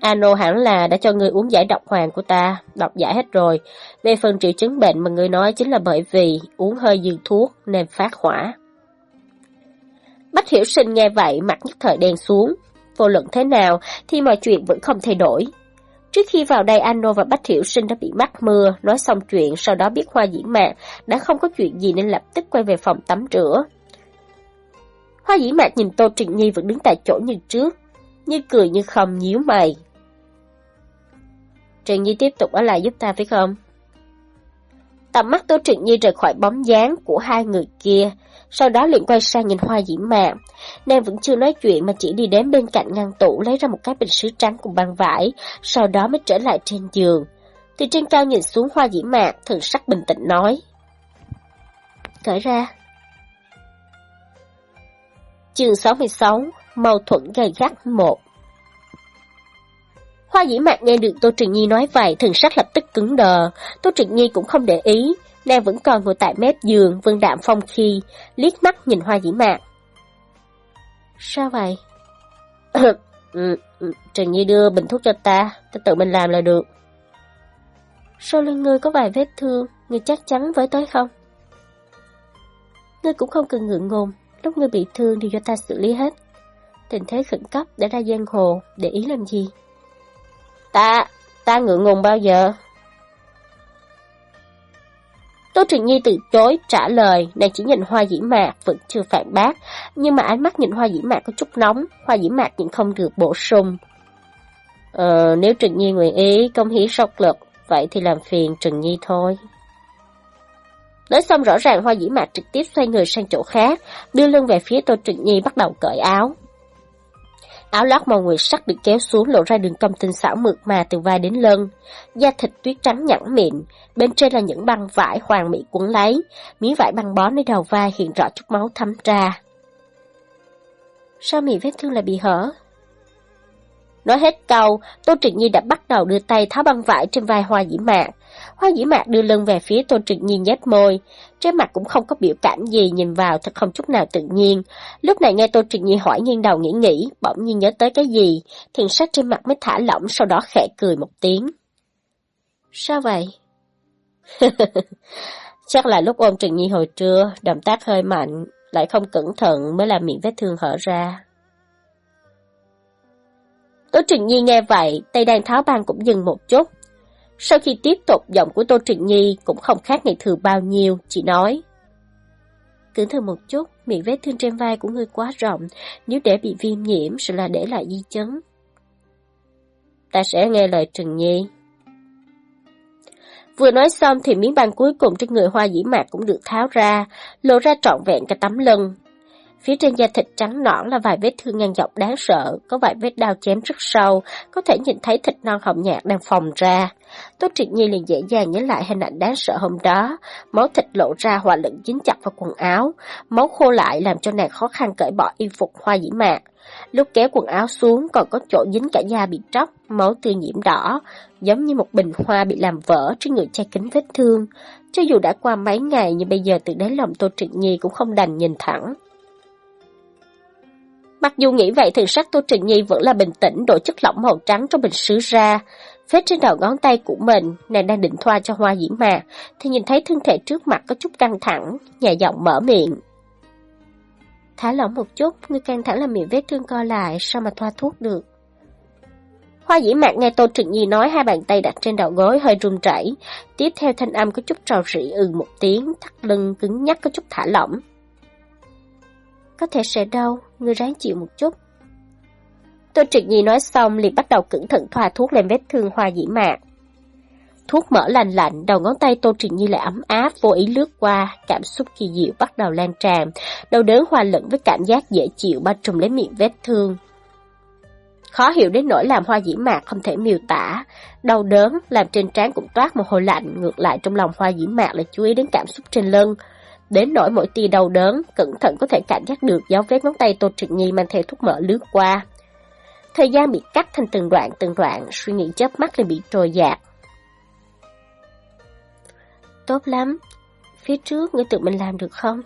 Ano hẳn là đã cho người uống giải độc hoàng của ta, độc giải hết rồi. Về phần triệu chứng bệnh mà người nói chính là bởi vì uống hơi dư thuốc nên phát hỏa. Bách Hiểu Sinh nghe vậy mặt nhất thời đen xuống. Vô luận thế nào thì mọi chuyện vẫn không thay đổi. Trước khi vào đây Ano và Bách Hiểu Sinh đã bị mắc mưa, nói xong chuyện, sau đó biết Hoa Dĩ Mạc đã không có chuyện gì nên lập tức quay về phòng tắm rửa. Hoa Dĩ Mạc nhìn Tô Trịnh Nhi vẫn đứng tại chỗ như trước, như cười như không nhíu mày. Trịnh Nhi tiếp tục ở lại giúp ta phải không? Tầm mắt Tô Trịnh Nhi rời khỏi bóng dáng của hai người kia, sau đó liền quay sang nhìn hoa diễm mạc. Nàng vẫn chưa nói chuyện mà chỉ đi đến bên cạnh ngăn tủ lấy ra một cái bình sứ trắng cùng băng vải, sau đó mới trở lại trên giường. Từ trên cao nhìn xuống hoa diễm mạc, thần sắc bình tĩnh nói. Cởi ra. Chương 66, Mâu thuẫn gay gắt 1 Hoa dĩ mạc nghe được Tô Trịnh Nhi nói vậy, thần sắc lập tức cứng đờ. Tô Trịnh Nhi cũng không để ý, nàng vẫn còn ngồi tại mép giường, vân đạm phong khi, liếc mắt nhìn hoa dĩ mạc. Sao vậy? ừ, ừ, Trần Nhi đưa bình thuốc cho ta, ta tự mình làm là được. Sau lưng ngươi có vài vết thương, ngươi chắc chắn với tới không? Ngươi cũng không cần ngượng ngùng, lúc ngươi bị thương thì cho ta xử lý hết. Tình thế khẩn cấp để ra giang hồ, để ý làm gì? Ta, ta ngượng ngùng bao giờ? Tô Trình Nhi từ chối trả lời, nàng chỉ nhìn hoa dĩ mạc, vẫn chưa phản bác, nhưng mà ánh mắt nhìn hoa dĩ mạc có chút nóng, hoa dĩ mạc nhìn không được bổ sung. Ờ, nếu Trình Nhi nguyện ý công hiến sốc lực, vậy thì làm phiền Trình Nhi thôi. Nói xong rõ ràng hoa dĩ mạc trực tiếp xoay người sang chỗ khác, đưa lưng về phía Tô Trình Nhi bắt đầu cởi áo. Áo lót màu nguyệt sắc được kéo xuống lộ ra đường cong tinh xảo mượt mà từ vai đến lưng. Da thịt tuyết trắng nhẵn mịn, bên trên là những băng vải hoàng mỹ quấn lấy, miếng vải băng bó nơi đầu vai hiện rõ chút máu thấm ra. Sao miệng vết thương lại bị hở? Nói hết câu, Tô Trịnh Nhi đã bắt đầu đưa tay tháo băng vải trên vai Hoa Dĩ Mạc. Hoa Dĩ Mạc đưa lưng về phía Tô Trịnh Nhi nhếch môi, trên mặt cũng không có biểu cảm gì nhìn vào thật không chút nào tự nhiên. Lúc này nghe Tô Trịnh Nhi hỏi nghiêng đầu nghĩ nghĩ, bỗng nhiên nhớ tới cái gì, thiền sắc trên mặt mới thả lỏng sau đó khẽ cười một tiếng. Sao vậy? Chắc là lúc ôm Trịnh Nhi hồi trưa, động tác hơi mạnh, lại không cẩn thận mới làm miệng vết thương hở ra. Tô Trịnh Nhi nghe vậy, tay đang tháo băng cũng dừng một chút. Sau khi tiếp tục, giọng của Tô Trịnh Nhi cũng không khác ngày thường bao nhiêu, chỉ nói. Cẩn thận một chút, miệng vết thương trên vai của ngươi quá rộng, nếu để bị viêm nhiễm sẽ là để lại di chấn. Ta sẽ nghe lời Trừng Nhi. Vừa nói xong thì miếng băng cuối cùng trên người hoa dĩ mạc cũng được tháo ra, lộ ra trọn vẹn cả tấm lưng. Phía trên da thịt trắng nõn là vài vết thương ngang dọc đáng sợ, có vài vết đao chém rất sâu, có thể nhìn thấy thịt non hồng nhạt đang phồng ra. Tốt Triệt Nhi liền dễ dàng nhớ lại hình ảnh đáng sợ hôm đó, máu thịt lộ ra hòa lẫn dính chặt vào quần áo, máu khô lại làm cho nàng khó khăn cởi bỏ y phục hoa dĩ mạc. Lúc kéo quần áo xuống còn có chỗ dính cả da bị tróc, máu tươi nhiễm đỏ, giống như một bình hoa bị làm vỡ trên người che kính vết thương. Cho dù đã qua mấy ngày nhưng bây giờ từ đáy lòng Tô Trịnh Nhi cũng không đành nhìn thẳng. Mặc dù nghĩ vậy thần sắc Tô Trịnh Nhi vẫn là bình tĩnh đổ chất lỏng màu trắng trong bình sứ ra. Phết trên đầu ngón tay của mình, nàng đang định thoa cho hoa diễm mạc, thì nhìn thấy thân thể trước mặt có chút căng thẳng, nhẹ giọng mở miệng. Thả lỏng một chút, ngươi căng thẳng là miệng vết thương co lại, sao mà thoa thuốc được. Hoa dĩ mạc nghe Tô Trịnh Nhi nói hai bàn tay đặt trên đầu gối hơi run rẩy, tiếp theo thanh âm có chút trào rỉ ừ một tiếng, thắt lưng cứng nhắc có chút thả lỏng. Có thể sẽ đau, ngươi ráng chịu một chút. Tô trực Nhi nói xong liền bắt đầu cẩn thận thoa thuốc lên vết thương hoa dĩ mạc. Thuốc mỡ lành lạnh, đầu ngón tay Tô Trịnh Nhi lại ấm áp, vô ý lướt qua, cảm xúc kỳ diệu bắt đầu lan tràn, đau đớn hòa lẫn với cảm giác dễ chịu bao trùm lấy miệng vết thương. Khó hiểu đến nỗi làm hoa dĩ mạc không thể miêu tả, đau đớn làm trên trán cũng toát một hồi lạnh, ngược lại trong lòng hoa dĩ mạc lại chú ý đến cảm xúc trên lưng. Đến nỗi mỗi tia đau đớn, cẩn thận có thể cảm giác được dấu vết ngón tay Tô Trịnh Nhi mang theo thuốc mỡ lướt qua. Thời gian bị cắt thành từng đoạn từng đoạn, suy nghĩ chớp mắt liền bị trôi dạt. Tốt lắm, phía trước ngươi tự mình làm được không?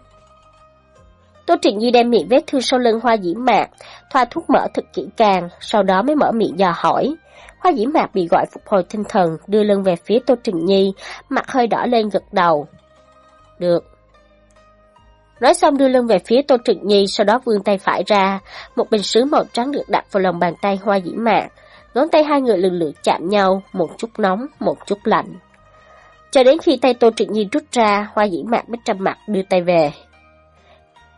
Tô Trịnh Nhi đem miệng vết thương sau lưng hoa diễm mạc, thoa thuốc mỡ thật kỹ càng, sau đó mới mở miệng dò hỏi. Hoa diễm mạc bị gọi phục hồi tinh thần, đưa lưng về phía Tô Trịnh Nhi, mặt hơi đỏ lên gật đầu. Được. Nói xong đưa lưng về phía Tô Trịnh Nhi, sau đó vươn tay phải ra, một bình sứ màu trắng được đặt vào lòng bàn tay hoa diễm mạc. Ngón tay hai người lần lượt chạm nhau, một chút nóng, một chút lạnh. Cho đến khi tay Tô Trịnh Nhi rút ra, hoa diễm mạc mới trầm mặt đưa tay về.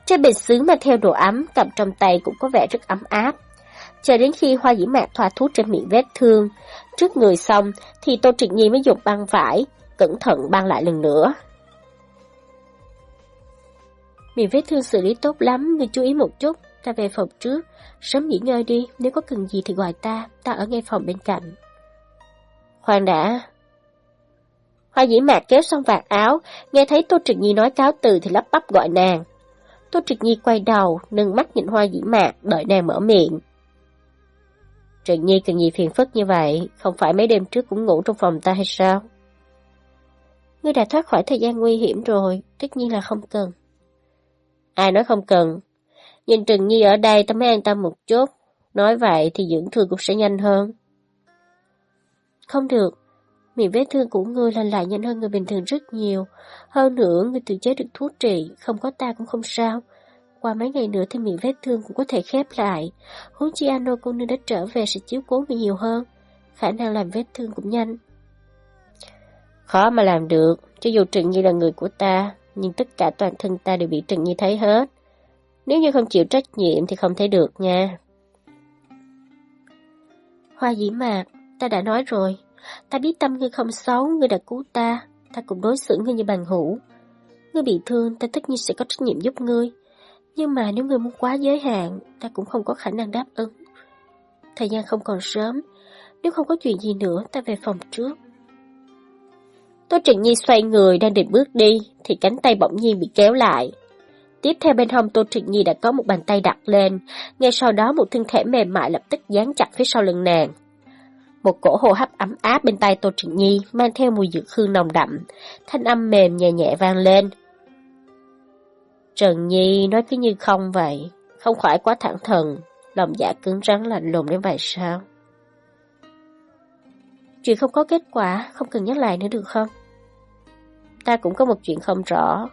Trên bình sứ mà theo đồ ấm, cầm trong tay cũng có vẻ rất ấm áp. Chờ đến khi hoa dĩ mạc thoa thuốc trên miệng vết thương, trước người xong thì Tô Trịnh Nhi mới dùng băng vải, cẩn thận băng lại lần nữa. Miệng vết thương xử lý tốt lắm, ngươi chú ý một chút, ta về phòng trước, sớm nghỉ ngơi đi, nếu có cần gì thì gọi ta, ta ở ngay phòng bên cạnh. Khoan đã. Hoa dĩ mạc kéo xong vạt áo, nghe thấy Tô Trực Nhi nói cáo từ thì lắp bắp gọi nàng. Tô Trực Nhi quay đầu, nâng mắt nhìn hoa dĩ mạc, đợi nàng mở miệng. Trực Nhi cần gì phiền phức như vậy, không phải mấy đêm trước cũng ngủ trong phòng ta hay sao? Ngươi đã thoát khỏi thời gian nguy hiểm rồi, tất nhiên là không cần. Ai nói không cần? Nhìn Trừng Nhi ở đây ta mới an tâm một chút. Nói vậy thì dưỡng thương cũng sẽ nhanh hơn. Không được, miệng vết thương của ngươi lành lại nhanh hơn người bình thường rất nhiều. Hơn nữa, ngươi tự chế được thuốc trị, không có ta cũng không sao. Qua mấy ngày nữa thì miệng vết thương cũng có thể khép lại. Huống chi Ano cô nương đã trở về sẽ chiếu cố mình nhiều hơn. Khả năng làm vết thương cũng nhanh. Khó mà làm được, cho dù Trừng Nhi là người của ta, nhưng tất cả toàn thân ta đều bị trần Nhi thấy hết. Nếu như không chịu trách nhiệm thì không thấy được nha. Hoa dĩ mạc, ta đã nói rồi, Ta biết tâm ngươi không xấu, ngươi đã cứu ta, ta cũng đối xử ngươi như bằng hữu. Ngươi bị thương, ta tất nhiên sẽ có trách nhiệm giúp ngươi. Nhưng mà nếu ngươi muốn quá giới hạn, ta cũng không có khả năng đáp ứng. Thời gian không còn sớm, nếu không có chuyện gì nữa, ta về phòng trước. Tô Trịnh Nhi xoay người đang định bước đi, thì cánh tay bỗng nhiên bị kéo lại. Tiếp theo bên hông Tô Trịnh Nhi đã có một bàn tay đặt lên, ngay sau đó một thân thể mềm mại lập tức dán chặt phía sau lưng nàng. Một cổ hô hấp ấm áp bên tay Tô Trịnh Nhi mang theo mùi dược hương nồng đậm, thanh âm mềm nhẹ nhẹ vang lên. Trần Nhi nói cứ như không vậy, không phải quá thẳng thừng, lòng dạ cứng rắn lạnh lùng đến vậy sao? Chuyện không có kết quả, không cần nhắc lại nữa được không? Ta cũng có một chuyện không rõ.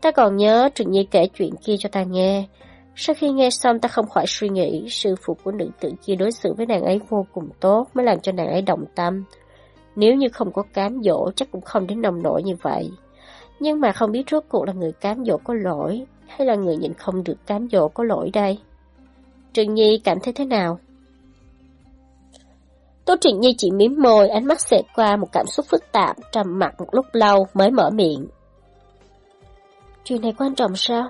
Ta còn nhớ Trừng Nhi kể chuyện kia cho ta nghe, sau khi nghe xong ta không khỏi suy nghĩ, sư phụ của nữ tử kia đối xử với nàng ấy vô cùng tốt mới làm cho nàng ấy động tâm. Nếu như không có cám dỗ chắc cũng không đến nồng nổi như vậy. Nhưng mà không biết rốt cuộc là người cám dỗ có lỗi hay là người nhìn không được cám dỗ có lỗi đây. Trừng Nhi cảm thấy thế nào? Tô Trịnh Nhi chỉ miếm môi, ánh mắt xẹt qua một cảm xúc phức tạp, trầm mặt một lúc lâu mới mở miệng. Chuyện này quan trọng sao?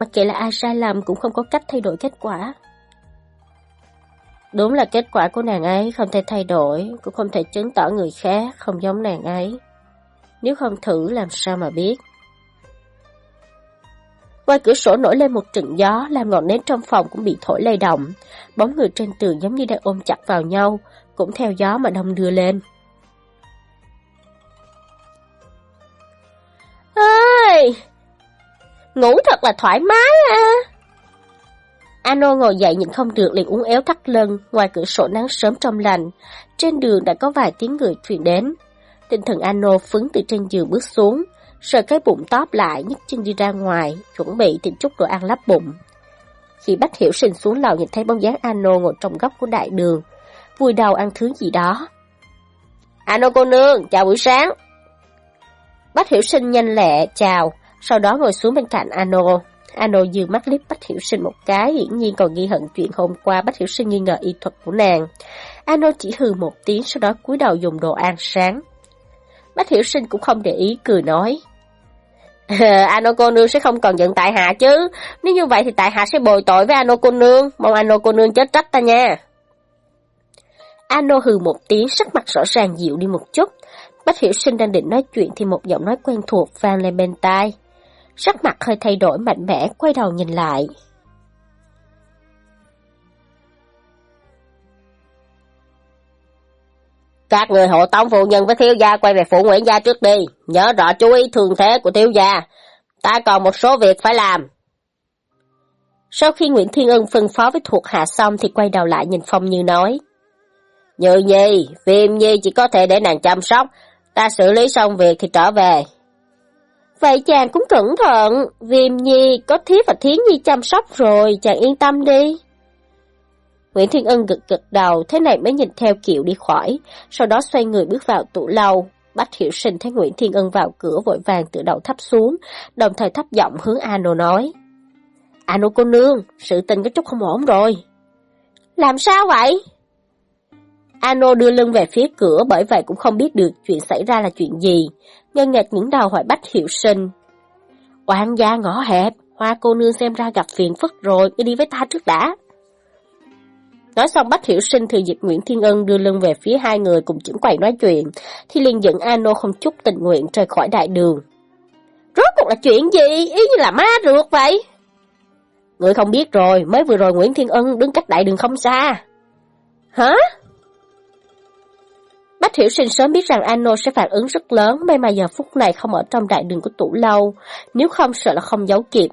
mặc kệ là ai sai lầm cũng không có cách thay đổi kết quả. Đúng là kết quả của nàng ấy không thể thay đổi, cũng không thể chứng tỏ người khác không giống nàng ấy. Nếu không thử làm sao mà biết. Ngoài cửa sổ nổi lên một trận gió, làm ngọn nến trong phòng cũng bị thổi lay động. Bóng người trên tường giống như đang ôm chặt vào nhau, cũng theo gió mà đông đưa lên. Ơi! Ngủ thật là thoải mái à! Ano ngồi dậy nhìn không được liền uống éo thắt lưng, ngoài cửa sổ nắng sớm trong lành. Trên đường đã có vài tiếng người truyền đến. Tinh thần Ano phấn từ trên giường bước xuống, sờ cái bụng tóp lại, nhấc chân đi ra ngoài, chuẩn bị tìm chút đồ ăn lắp bụng. Khi Bách Hiểu Sinh xuống lầu nhìn thấy bóng dáng Ano ngồi trong góc của đại đường, vui đầu ăn thứ gì đó. Ano cô nương, chào buổi sáng. Bách Hiểu Sinh nhanh lẹ, chào, sau đó ngồi xuống bên cạnh Ano. Ano dường mắt liếc Bách Hiểu Sinh một cái, hiển nhiên còn ghi hận chuyện hôm qua Bách Hiểu Sinh nghi ngờ y thuật của nàng. Ano chỉ hừ một tiếng, sau đó cúi đầu dùng đồ ăn sáng. Bách Hiểu Sinh cũng không để ý, cười nói. Ano cô nương sẽ không còn giận tại hạ chứ. Nếu như vậy thì tại hạ sẽ bồi tội với Ano cô nương. Mong Ano cô nương chết trách ta nha. Ano hừ một tiếng, sắc mặt rõ ràng dịu đi một chút. Bách Hiểu Sinh đang định nói chuyện thì một giọng nói quen thuộc vang lên bên tai. Sắc mặt hơi thay đổi mạnh mẽ, quay đầu nhìn lại. Các người hộ tống phụ nhân với thiếu gia quay về phủ Nguyễn gia trước đi, nhớ rõ chú ý thường thế của thiếu gia. Ta còn một số việc phải làm. Sau khi Nguyễn Thiên Ân phân phó với thuộc hạ xong thì quay đầu lại nhìn Phong Như nói. Như nhi, viêm nhi chỉ có thể để nàng chăm sóc, ta xử lý xong việc thì trở về. Vậy chàng cũng cẩn thận, viêm nhi có thiếp và thiến nhi chăm sóc rồi, chàng yên tâm đi. Nguyễn Thiên Ân gật gật đầu, thế này mới nhìn theo Kiều đi khỏi, sau đó xoay người bước vào tủ lâu. Bách Hiểu Sinh thấy Nguyễn Thiên Ân vào cửa vội vàng tự đầu thấp xuống, đồng thời thấp giọng hướng Ano nói. Ano cô nương, sự tình có chút không ổn rồi. Làm sao vậy? Ano đưa lưng về phía cửa bởi vậy cũng không biết được chuyện xảy ra là chuyện gì. Ngân nghẹt những đầu hỏi Bách Hiệu Sinh. Oan gia ngõ hẹp, hoa cô nương xem ra gặp phiền phức rồi, cứ đi với ta trước đã. Nói xong Bách Hiểu Sinh thì dịp Nguyễn Thiên Ân đưa lưng về phía hai người cùng chứng quầy nói chuyện, thì liền dẫn Ano không chút tình nguyện rời khỏi đại đường. Rốt cuộc là chuyện gì? Ý như là ma rượt vậy? Người không biết rồi, mới vừa rồi Nguyễn Thiên Ân đứng cách đại đường không xa. Hả? Bách Hiểu Sinh sớm biết rằng Ano sẽ phản ứng rất lớn, may mà giờ phút này không ở trong đại đường của tủ lâu, nếu không sợ là không giấu kịp.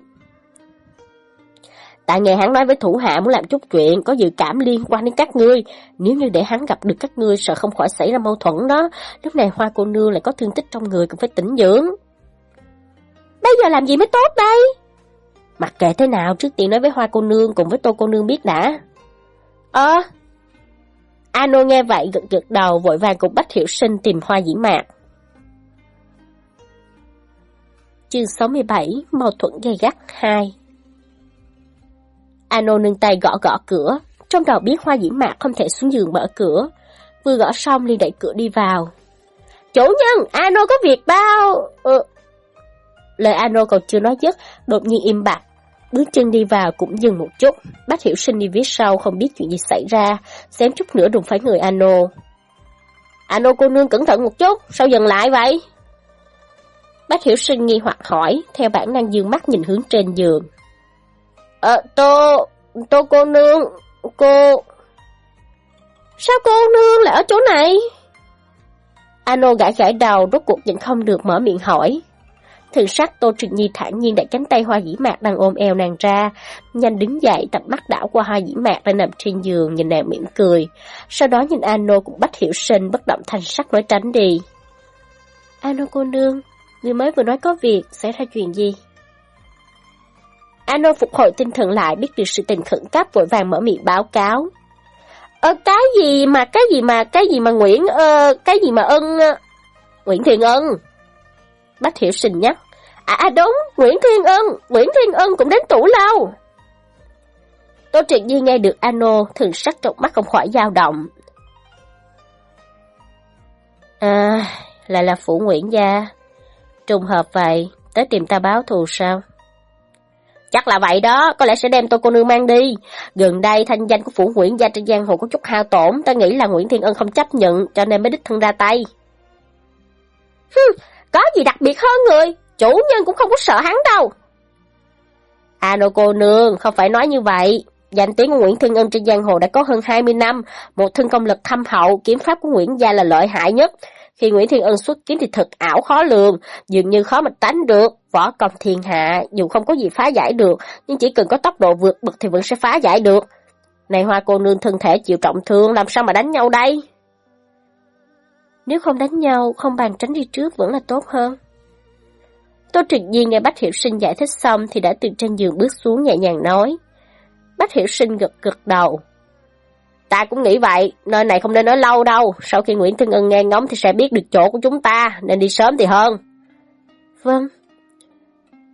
Tại ngày hắn nói với thủ hạ muốn làm chút chuyện, có dự cảm liên quan đến các ngươi. Nếu như để hắn gặp được các ngươi, sợ không khỏi xảy ra mâu thuẫn đó. Lúc này hoa cô nương lại có thương tích trong người, cũng phải tỉnh dưỡng. Bây giờ làm gì mới tốt đây? Mặc kệ thế nào, trước tiên nói với hoa cô nương cùng với tô cô nương biết đã. Ờ. Ano nghe vậy gật gật đầu, vội vàng cùng Bách Hiểu Sinh tìm hoa dĩ mạc. Chương 67, Mâu thuẫn gây gắt 2 Ano nâng tay gõ gõ cửa, trong đầu biết hoa dĩ mạc không thể xuống giường mở cửa. Vừa gõ xong liền đẩy cửa đi vào. Chủ nhân, Ano có việc bao... Ừ. Lời Ano còn chưa nói dứt, đột nhiên im bặt. Bước chân đi vào cũng dừng một chút. Bác Hiểu Sinh đi phía sau không biết chuyện gì xảy ra, xém chút nữa đụng phải người Ano. Ano cô nương cẩn thận một chút, sao dừng lại vậy? Bác Hiểu Sinh nghi hoặc hỏi, theo bản năng dương mắt nhìn hướng trên giường. Ờ, tô, tô cô nương, cô... Sao cô nương lại ở chỗ này? Ano gãi gãi đầu, rốt cuộc nhìn không được mở miệng hỏi. Thường sắc Tô Trịnh Nhi thản nhiên đẩy cánh tay hoa dĩ mạc đang ôm eo nàng ra, nhanh đứng dậy tập mắt đảo qua hoa dĩ mạc đang nằm trên giường nhìn nàng mỉm cười. Sau đó nhìn Ano cũng bắt hiểu sinh bất động thanh sắc nói tránh đi. Ano cô nương, người mới vừa nói có việc, xảy ra chuyện gì? Ano phục hồi tinh thần lại biết được sự tình khẩn cấp vội vàng mở miệng báo cáo. Ờ, cái gì mà, cái gì mà, cái gì mà Nguyễn, ờ, cái gì mà ân... Nguyễn Thiện Ân. Bách Hiểu Sinh nhắc. À, à đúng, Nguyễn Thiên Ân, Nguyễn Thiên Ân cũng đến tủ lâu. Tô Triệt di nghe được Ano, thường sắc trong mắt không khỏi dao động. À, lại là Phủ Nguyễn Gia. Trùng hợp vậy, tới tìm ta báo thù sao? Chắc là vậy đó, có lẽ sẽ đem tôi cô nương mang đi. Gần đây thanh danh của phủ Nguyễn gia trên giang hồ có chút hao tổn, ta nghĩ là Nguyễn Thiên Ân không chấp nhận, cho nên mới đích thân ra tay. Hừm, có gì đặc biệt hơn người, chủ nhân cũng không có sợ hắn đâu. À cô nương, không phải nói như vậy. Danh tiếng của Nguyễn Thiên Ân trên giang hồ đã có hơn 20 năm, một thân công lực thâm hậu, kiếm pháp của Nguyễn gia là lợi hại nhất. Khi Nguyễn Thiên Ân xuất kiếm thì thật ảo khó lường, dường như khó mà tránh được. Võ công thiên hạ, dù không có gì phá giải được, nhưng chỉ cần có tốc độ vượt bậc thì vẫn sẽ phá giải được. Này hoa cô nương thân thể chịu trọng thương, làm sao mà đánh nhau đây? Nếu không đánh nhau, không bàn tránh đi trước vẫn là tốt hơn. Tô Trịnh Nhi nghe Bách Hiểu Sinh giải thích xong thì đã từ trên giường bước xuống nhẹ nhàng nói. Bách Hiểu Sinh gật gật đầu. Ta cũng nghĩ vậy, nơi này không nên nói lâu đâu, sau khi Nguyễn Thiên Ân nghe ngóng thì sẽ biết được chỗ của chúng ta, nên đi sớm thì hơn. Vâng.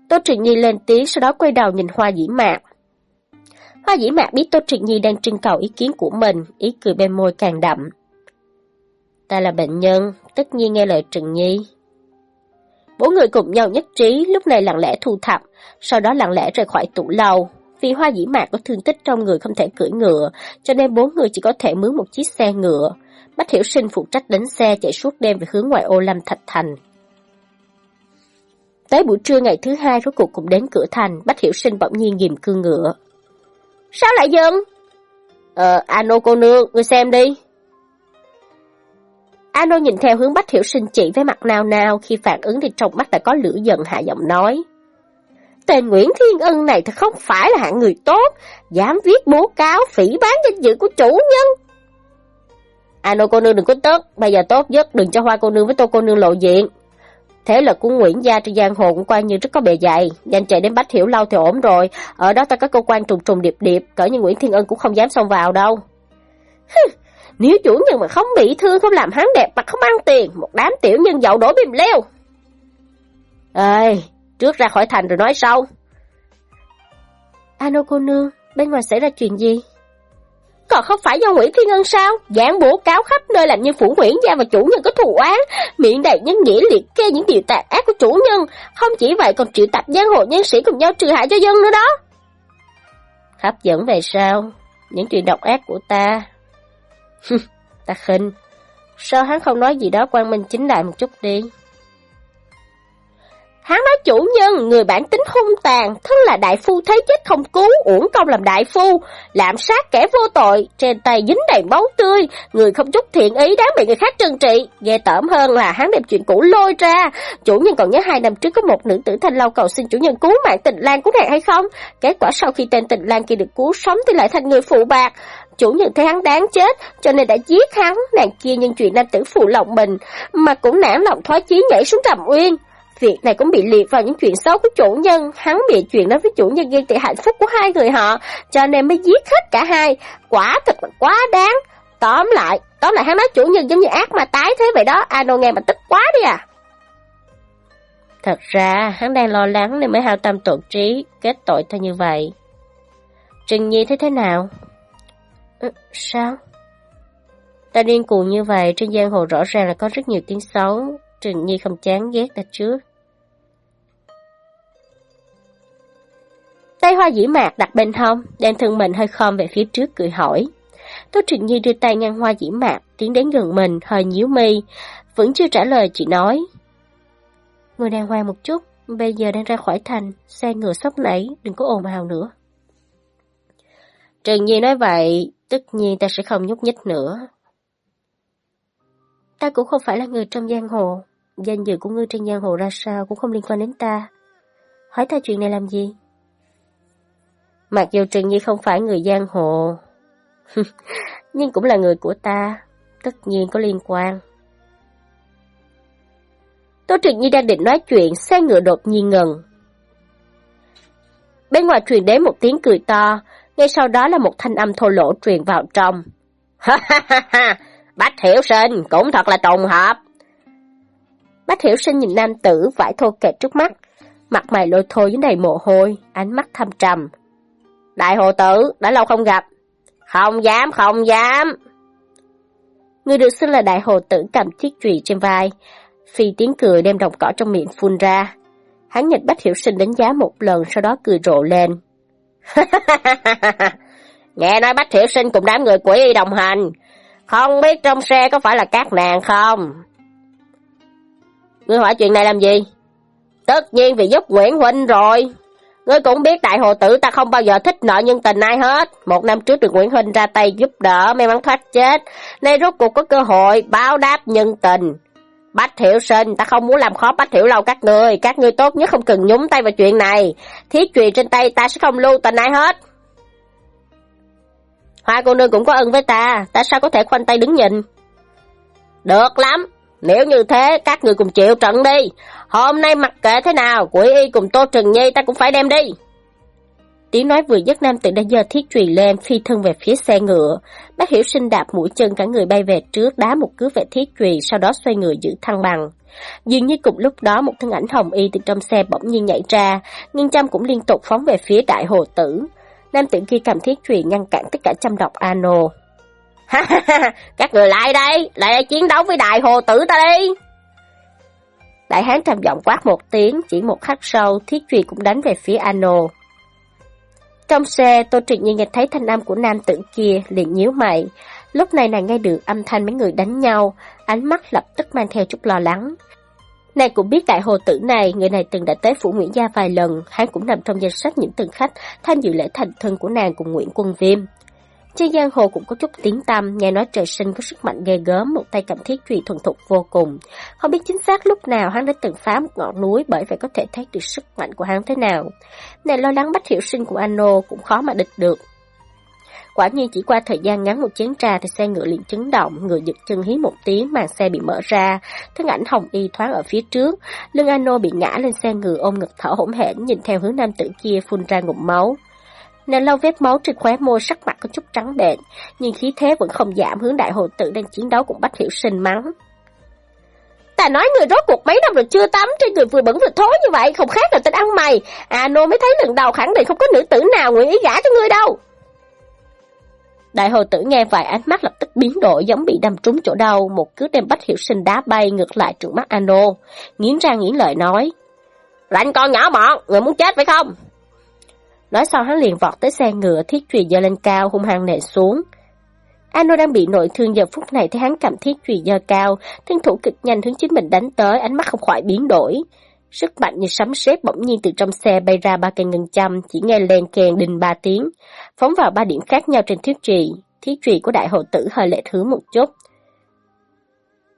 Tô Trịnh Nhi lên tiếng, sau đó quay đầu nhìn Hoa Dĩ Mạc. Hoa Dĩ Mạc biết Tô Trịnh Nhi đang trưng cầu ý kiến của mình, ý cười bên môi càng đậm. Ta là bệnh nhân, tất nhiên nghe lời Trừng Nhi. Bốn người cùng nhau nhất trí, lúc này lặng lẽ thu thập, sau đó lặng lẽ rời khỏi tủ lầu Vì hoa dĩ mạc có thương tích trong người không thể cưỡi ngựa, cho nên bốn người chỉ có thể mướn một chiếc xe ngựa. Bách Hiểu Sinh phụ trách đánh xe chạy suốt đêm về hướng ngoại ô Lâm Thạch Thành. Tới buổi trưa ngày thứ hai rốt cuộc cũng đến cửa thành, Bách Hiểu Sinh bỗng nhiên nghiêm cương ngựa. Sao lại dừng? Ờ, Ano cô nương, ngươi xem đi. Ano nhìn theo hướng Bách Hiểu Sinh chỉ với mặt nào nào khi phản ứng thì trong mắt đã có lửa giận hạ giọng nói. Tên Nguyễn Thiên Ân này thật không phải là hạng người tốt, dám viết bố cáo phỉ bán danh dự của chủ nhân. Ano cô nương đừng có tức, bây giờ tốt nhất đừng cho hoa cô nương với tô cô nương lộ diện. Thế lực của Nguyễn Gia trên giang hồ cũng coi như rất có bề dày, nhanh chạy đến Bách Hiểu Lâu thì ổn rồi, ở đó ta có cơ quan trùng trùng điệp điệp, cỡ như Nguyễn Thiên Ân cũng không dám xông vào đâu. Nếu chủ nhân mà không bị thương, không làm hắn đẹp mà không ăn tiền, một đám tiểu nhân dậu đổ bìm leo. Ê, trước ra khỏi thành rồi nói sau. Ano cô nương, bên ngoài xảy ra chuyện gì? Còn không phải do Nguyễn Thiên Ân sao? Giảng bố cáo khắp nơi làm như phủ Nguyễn gia và chủ nhân có thù oán, miệng đầy nhân nghĩa liệt kê những điều tàn ác của chủ nhân. Không chỉ vậy còn triệu tập giang hồ nhân sĩ cùng nhau trừ hại cho dân nữa đó. Hấp dẫn về sao? Những chuyện độc ác của ta ta khinh. Sao hắn không nói gì đó quan minh chính đại một chút đi? Hắn nói chủ nhân, người bản tính hung tàn, thân là đại phu thấy chết không cứu, uổng công làm đại phu, lạm sát kẻ vô tội, trên tay dính đầy máu tươi, người không chút thiện ý đáng bị người khác trừng trị. Ghê tởm hơn là hắn đem chuyện cũ lôi ra. Chủ nhân còn nhớ hai năm trước có một nữ tử thanh lâu cầu xin chủ nhân cứu mạng tình lang của nàng hay không? Kết quả sau khi tên tình lang kia được cứu sống thì lại thành người phụ bạc. Chủ nhân thấy hắn đáng chết, cho nên đã giết hắn, nàng kia nhân chuyện nam tử phụ lòng mình, mà cũng nản lòng thoái chí nhảy xuống trầm uyên. Việc này cũng bị liệt vào những chuyện xấu của chủ nhân, hắn bị chuyện đó với chủ nhân gây tệ hạnh phúc của hai người họ, cho nên mới giết hết cả hai, quả thật là quá đáng. Tóm lại, tóm lại hắn nói chủ nhân giống như ác mà tái thế vậy đó, Ano nghe mà tức quá đi à. Thật ra, hắn đang lo lắng nên mới hao tâm tổn trí, kết tội ta như vậy. Trừng Nhi thấy thế nào? Ừ, sao? Ta điên cuồng như vậy, trên giang hồ rõ ràng là có rất nhiều tiếng xấu, Trình Nhi không chán ghét ta trước. Tay hoa dĩ mạc đặt bên hông, đem thân mình hơi khom về phía trước cười hỏi. Tô Trình Nhi đưa tay ngăn hoa dĩ mạc, tiến đến gần mình, hơi nhíu mi, vẫn chưa trả lời chị nói. Người đàng hoàng một chút, bây giờ đang ra khỏi thành, xe ngựa sốc nảy, đừng có ồn ào nữa. Trần Nhi nói vậy, tất nhiên ta sẽ không nhúc nhích nữa. Ta cũng không phải là người trong giang hồ, danh dự của ngươi trên giang hồ ra sao cũng không liên quan đến ta. Hỏi ta chuyện này làm gì? Mặc dù Trần Nhi không phải người giang hồ, nhưng cũng là người của ta, tất nhiên có liên quan. Tô Trịnh Nhi đang định nói chuyện, xe ngựa đột nhiên ngừng. Bên ngoài truyền đến một tiếng cười to, ngay sau đó là một thanh âm thô lỗ truyền vào trong. Ha ha ha ha, Bách Hiểu Sinh cũng thật là trùng hợp. Bách Hiểu Sinh nhìn nam tử vải thô kẹt trước mắt, mặt mày lôi thôi với đầy mồ hôi, ánh mắt thâm trầm. Đại hồ tử, đã lâu không gặp. Không dám, không dám. Người được xưng là đại hồ tử cầm chiếc chùy trên vai, phi tiếng cười đem đồng cỏ trong miệng phun ra. Hắn nhìn Bách Hiểu Sinh đánh giá một lần, sau đó cười rộ lên. Nghe nói Bách Thiểu Sinh cùng đám người quỷ y đồng hành, không biết trong xe có phải là các nàng không? Ngươi hỏi chuyện này làm gì? Tất nhiên vì giúp Nguyễn Huynh rồi. Ngươi cũng biết đại hồ tử ta không bao giờ thích nợ nhân tình ai hết. Một năm trước được Nguyễn Huynh ra tay giúp đỡ, may mắn thoát chết. Nay rốt cuộc có cơ hội báo đáp nhân tình. Bách Thiệu Sinh, ta không muốn làm khó Bách Thiệu Lâu các người. Các ngươi tốt nhất không cần nhúng tay vào chuyện này. Thiết truyền trên tay ta sẽ không lưu tình ai hết. Hoa cô nương cũng có ân với ta, ta sao có thể khoanh tay đứng nhìn? Được lắm, nếu như thế, các người cùng chịu trận đi. Hôm nay mặc kệ thế nào, quỷ y cùng Tô Trừng Nhi ta cũng phải đem đi. Tiếng nói vừa dứt nam tử đã giơ thiết truyền lên, phi thân về phía xe ngựa. Bác hiểu sinh đạp mũi chân cả người bay về trước, đá một cước về thiết truyền sau đó xoay người giữ thăng bằng. Dường như cùng lúc đó một thân ảnh hồng y từ trong xe bỗng nhiên nhảy ra, nghiêng chăm cũng liên tục phóng về phía đại hồ tử. Nam tử kia cầm thiết truyền ngăn cản tất cả trăm độc Ano. Ha ha ha, các người lại đây, lại đây chiến đấu với đại hồ tử ta đi. Đại hán trầm giọng quát một tiếng, chỉ một khắc sau, thiết truyền cũng đánh về phía Ano. Trong xe, Tô Trịnh Nhi nghe thấy thanh âm của nam tử kia, liền nhíu mày. Lúc này nàng nghe được âm thanh mấy người đánh nhau, ánh mắt lập tức mang theo chút lo lắng. Nàng cũng biết đại hồ tử này, người này từng đã tới phủ Nguyễn Gia vài lần, hắn cũng nằm trong danh sách những từng khách tham dự lễ thành thân của nàng cùng Nguyễn Quân Viêm. Trên giang hồ cũng có chút tiếng tăm, nghe nói trời sinh có sức mạnh ghê gớm, một tay cầm thiết trùy thuần thục vô cùng. Không biết chính xác lúc nào hắn đã từng phá một ngọn núi bởi vậy có thể thấy được sức mạnh của hắn thế nào. Này lo lắng bách hiểu sinh của Ano cũng khó mà địch được. Quả nhiên chỉ qua thời gian ngắn một chén trà thì xe ngựa liền chấn động, người giật chân hí một tiếng màn xe bị mở ra, thân ảnh hồng y thoáng ở phía trước, lưng Ano bị ngã lên xe ngựa ôm ngực thở hổn hển nhìn theo hướng nam tử kia phun ra ngụm máu. Nàng lau vết máu trên khóe môi sắc mặt có chút trắng bệch, nhưng khí thế vẫn không giảm hướng đại hồ tự đang chiến đấu cùng Bách Hiểu Sinh mắng. Ta nói người rốt cuộc mấy năm rồi chưa tắm, trên người vừa bẩn vừa thối như vậy, không khác là tên ăn mày. À nô mới thấy lần đầu khẳng định không có nữ tử nào nguyện ý gả cho ngươi đâu. Đại hồ tử nghe vài ánh mắt lập tức biến đổi giống bị đâm trúng chỗ đau, một cước đem Bách Hiểu Sinh đá bay ngược lại trừng mắt Ano, nghiến răng nghiến lợi nói. Rảnh con nhỏ mọn, người muốn chết phải không? Nói xong hắn liền vọt tới xe ngựa, thiết trùy dơ lên cao, hung hăng nện xuống. Ano đang bị nội thương giờ phút này thấy hắn cầm thiết trùy dơ cao, thân thủ cực nhanh hướng chính mình đánh tới, ánh mắt không khỏi biến đổi. Sức mạnh như sấm sét bỗng nhiên từ trong xe bay ra ba cây ngân châm, chỉ nghe len kèn đình ba tiếng, phóng vào ba điểm khác nhau trên thiết chùy. Thiết chùy của đại hộ tử hơi lệ thứ một chút.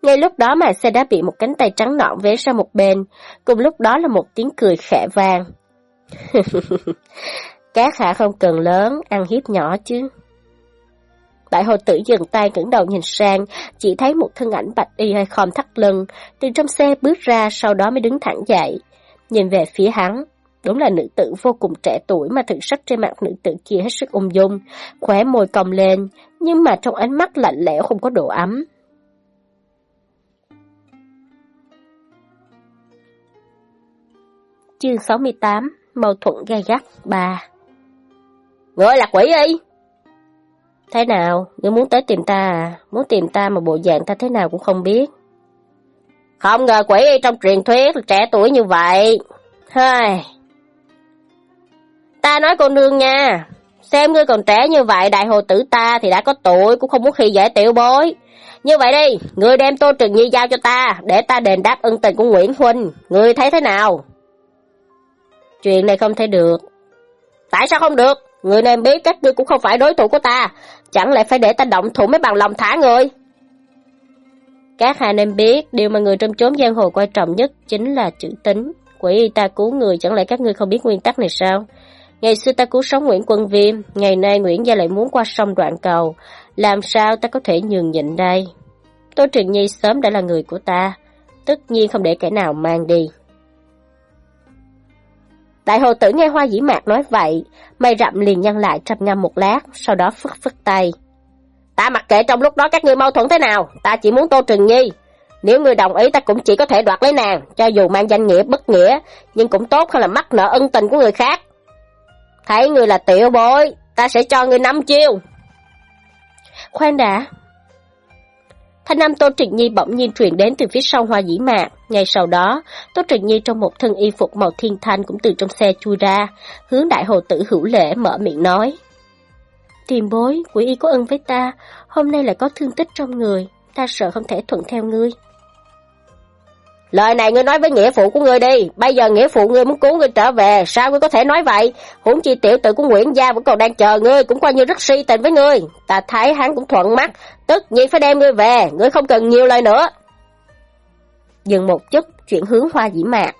Ngay lúc đó mà xe đã bị một cánh tay trắng nõn vé ra một bên, cùng lúc đó là một tiếng cười khẽ vang. Các hạ không cần lớn, ăn hiếp nhỏ chứ. Đại hồ tử dừng tay ngẩng đầu nhìn sang, chỉ thấy một thân ảnh bạch y hay khom thắt lưng, từ trong xe bước ra sau đó mới đứng thẳng dậy. Nhìn về phía hắn, đúng là nữ tử vô cùng trẻ tuổi mà thực sắc trên mặt nữ tử kia hết sức ung dung, khóe môi cong lên, nhưng mà trong ánh mắt lạnh lẽo không có độ ấm. Chương 68 Mâu thuẫn gay gắt 3 Ngươi là quỷ y? Thế nào? Ngươi muốn tới tìm ta à? Muốn tìm ta mà bộ dạng ta thế nào cũng không biết. Không ngờ quỷ y trong truyền thuyết là trẻ tuổi như vậy. Hơi. Ta nói cô nương nha, xem ngươi còn trẻ như vậy, đại hồ tử ta thì đã có tuổi, cũng không muốn khi dễ tiểu bối. Như vậy đi, ngươi đem Tô Trừng Nhi giao cho ta, để ta đền đáp ân tình của Nguyễn Huynh. Ngươi thấy thế nào? Chuyện này không thể được. Tại sao không được? Người nên biết các ngươi cũng không phải đối thủ của ta. Chẳng lẽ phải để ta động thủ mới bằng lòng thả người? Các hạ nên biết, điều mà người trong chốn giang hồ quan trọng nhất chính là chữ tính. Quỷ y ta cứu người, chẳng lẽ các ngươi không biết nguyên tắc này sao? Ngày xưa ta cứu sống Nguyễn Quân Viêm, ngày nay Nguyễn Gia lại muốn qua sông đoạn cầu. Làm sao ta có thể nhường nhịn đây? Tô truyền Nhi sớm đã là người của ta, tất nhiên không để kẻ nào mang đi. Đại hồ tử nghe hoa dĩ mạc nói vậy, mây rậm liền nhăn lại trầm ngâm một lát, sau đó phức phức tay. Ta mặc kệ trong lúc đó các ngươi mâu thuẫn thế nào, ta chỉ muốn Tô Trừng Nhi. Nếu ngươi đồng ý ta cũng chỉ có thể đoạt lấy nàng, cho dù mang danh nghĩa bất nghĩa, nhưng cũng tốt hơn là mắc nợ ân tình của người khác. Thấy ngươi là tiểu bối, ta sẽ cho ngươi năm chiêu. Khoan đã. Thanh âm Tô Trịnh Nhi bỗng nhiên truyền đến từ phía sau hoa dĩ mạc. Ngay sau đó, Tô trịnh Nhi trong một thân y phục màu thiên thanh cũng từ trong xe chui ra, hướng đại hồ tử hữu lễ mở miệng nói. Tiền bối, quỷ y có ân với ta, hôm nay lại có thương tích trong người, ta sợ không thể thuận theo ngươi. Lời này ngươi nói với nghĩa phụ của ngươi đi, bây giờ nghĩa phụ ngươi muốn cứu ngươi trở về, sao ngươi có thể nói vậy? Huống chi tiểu tử của Nguyễn Gia vẫn còn đang chờ ngươi, cũng coi như rất si tình với ngươi. Ta thấy hắn cũng thuận mắt, tất nhiên phải đem ngươi về, ngươi không cần nhiều lời nữa. Dừng một chút, chuyển hướng hoa dĩ mạc.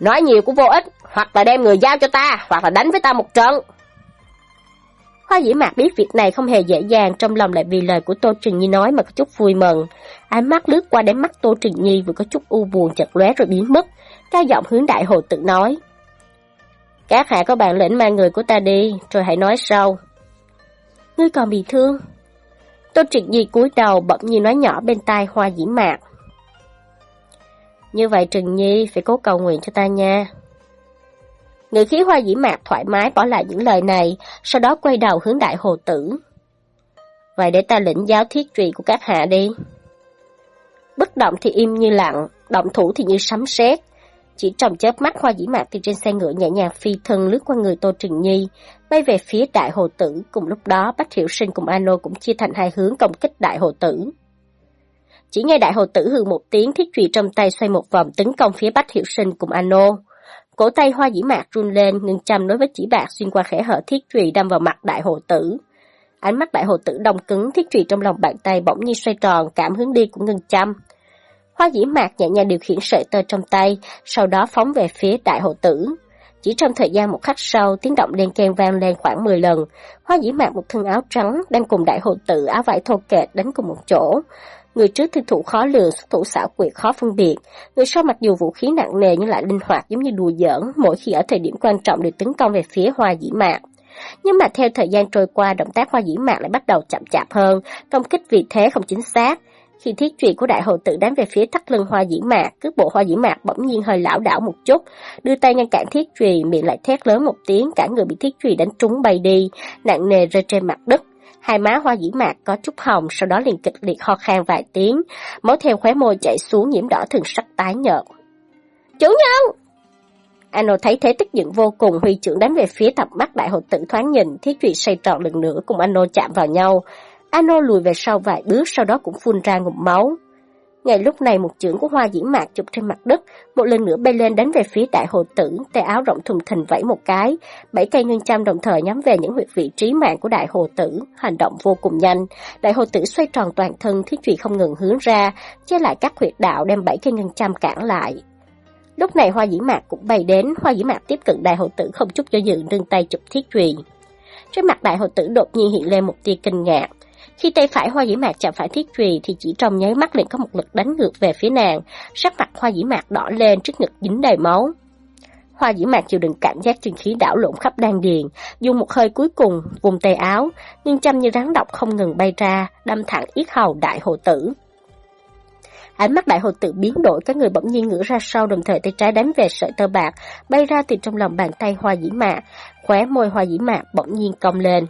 Nói nhiều cũng vô ích, hoặc là đem người giao cho ta, hoặc là đánh với ta một trận. Hoa dĩ mạc biết việc này không hề dễ dàng, trong lòng lại vì lời của Tô Trình Nhi nói mà có chút vui mừng. Ánh mắt lướt qua đến mắt Tô Trình Nhi vừa có chút u buồn chật lóe rồi biến mất, cao giọng hướng đại hồ tự nói. Các hạ có bản lĩnh mang người của ta đi, rồi hãy nói sau. Ngươi còn bị thương. Tô Trình Nhi cúi đầu bỗng nhiên nói nhỏ bên tai hoa dĩ mạc. Như vậy Trình Nhi phải cố cầu nguyện cho ta nha. Ngữ khí hoa dĩ mạc thoải mái bỏ lại những lời này, sau đó quay đầu hướng đại hồ tử. Vậy để ta lĩnh giáo thiết trụy của các hạ đi. Bất động thì im như lặng, động thủ thì như sấm sét. Chỉ trong chớp mắt hoa dĩ mạc từ trên xe ngựa nhẹ nhàng phi thân lướt qua người Tô Trừng Nhi, bay về phía đại hồ tử. Cùng lúc đó Bách Hiểu Sinh cùng Ano cũng chia thành hai hướng công kích đại hồ tử. Chỉ nghe đại hồ tử hừ một tiếng thiết trụy trong tay xoay một vòng tấn công phía Bách Hiểu Sinh cùng Ano. Cổ tay hoa dĩ mạc run lên, ngưng chăm đối với chỉ bạc xuyên qua khẽ hở thiết trụy đâm vào mặt đại hồ tử. Ánh mắt đại hồ tử đông cứng, thiết trụy trong lòng bàn tay bỗng nhiên xoay tròn, cảm hướng đi của ngưng chăm. Hoa dĩ mạc nhẹ nhàng điều khiển sợi tơ trong tay, sau đó phóng về phía đại hồ tử. Chỉ trong thời gian một khắc sau, tiếng động đen keng vang lên khoảng 10 lần. Hoa dĩ mạc một thân áo trắng, đang cùng đại hồ tử áo vải thô kệch đánh cùng một chỗ. Người trước thi thủ khó lường, xuất thủ xảo quyệt khó phân biệt. Người sau mặc dù vũ khí nặng nề nhưng lại linh hoạt giống như đùa giỡn, mỗi khi ở thời điểm quan trọng đều tấn công về phía hoa dĩ mạc. Nhưng mà theo thời gian trôi qua, động tác hoa dĩ mạc lại bắt đầu chậm chạp hơn, công kích vì thế không chính xác. Khi thiết trụy của đại hầu tự đánh về phía thắt lưng hoa dĩ mạc, cước bộ hoa dĩ mạc bỗng nhiên hơi lão đảo một chút, đưa tay ngăn cản thiết trụy, miệng lại thét lớn một tiếng, cả người bị thiết trụy đánh trúng bay đi, nặng nề rơi trên mặt đất. Hai má hoa dĩ mạc có chút hồng, sau đó liền kịch liệt ho khan vài tiếng, máu theo khóe môi chảy xuống nhiễm đỏ thường sắc tái nhợt. Chủ nhân! Ano thấy thế tức giận vô cùng, huy trưởng đánh về phía tập mắt đại hộ tử thoáng nhìn, thiết trụy xoay tròn lần nữa cùng Ano chạm vào nhau. Ano lùi về sau vài bước, sau đó cũng phun ra ngụm máu. Ngay lúc này một chưởng của hoa dĩ mạc chụp trên mặt đất, một lần nữa bay lên đánh về phía đại hồ tử, tay áo rộng thùng thình vẫy một cái, bảy cây ngân châm đồng thời nhắm về những huyệt vị trí mạng của đại hồ tử, hành động vô cùng nhanh. Đại hồ tử xoay tròn toàn thân, thiết trụy không ngừng hướng ra, che lại các huyệt đạo đem bảy cây ngân châm cản lại. Lúc này hoa dĩ mạc cũng bay đến, hoa dĩ mạc tiếp cận đại hồ tử không chút do dự nâng tay chụp thiết trụy. Trên mặt đại hồ tử đột nhiên hiện lên một tia kinh ngạc. Khi tay phải hoa dĩ mạc chạm phải thiết trùy thì chỉ trong nháy mắt liền có một lực đánh ngược về phía nàng, sắc mặt hoa dĩ mạc đỏ lên trước ngực dính đầy máu. Hoa dĩ mạc chịu đựng cảm giác chân khí đảo lộn khắp đan điền, dùng một hơi cuối cùng vùng tay áo, nhưng chăm như rắn độc không ngừng bay ra, đâm thẳng yết hầu đại hồ tử. Ánh mắt đại hồ tử biến đổi, các người bỗng nhiên ngửa ra sau đồng thời tay trái đánh về sợi tơ bạc, bay ra từ trong lòng bàn tay hoa dĩ mạc, khóe môi hoa dĩ mạc bỗng nhiên cong lên.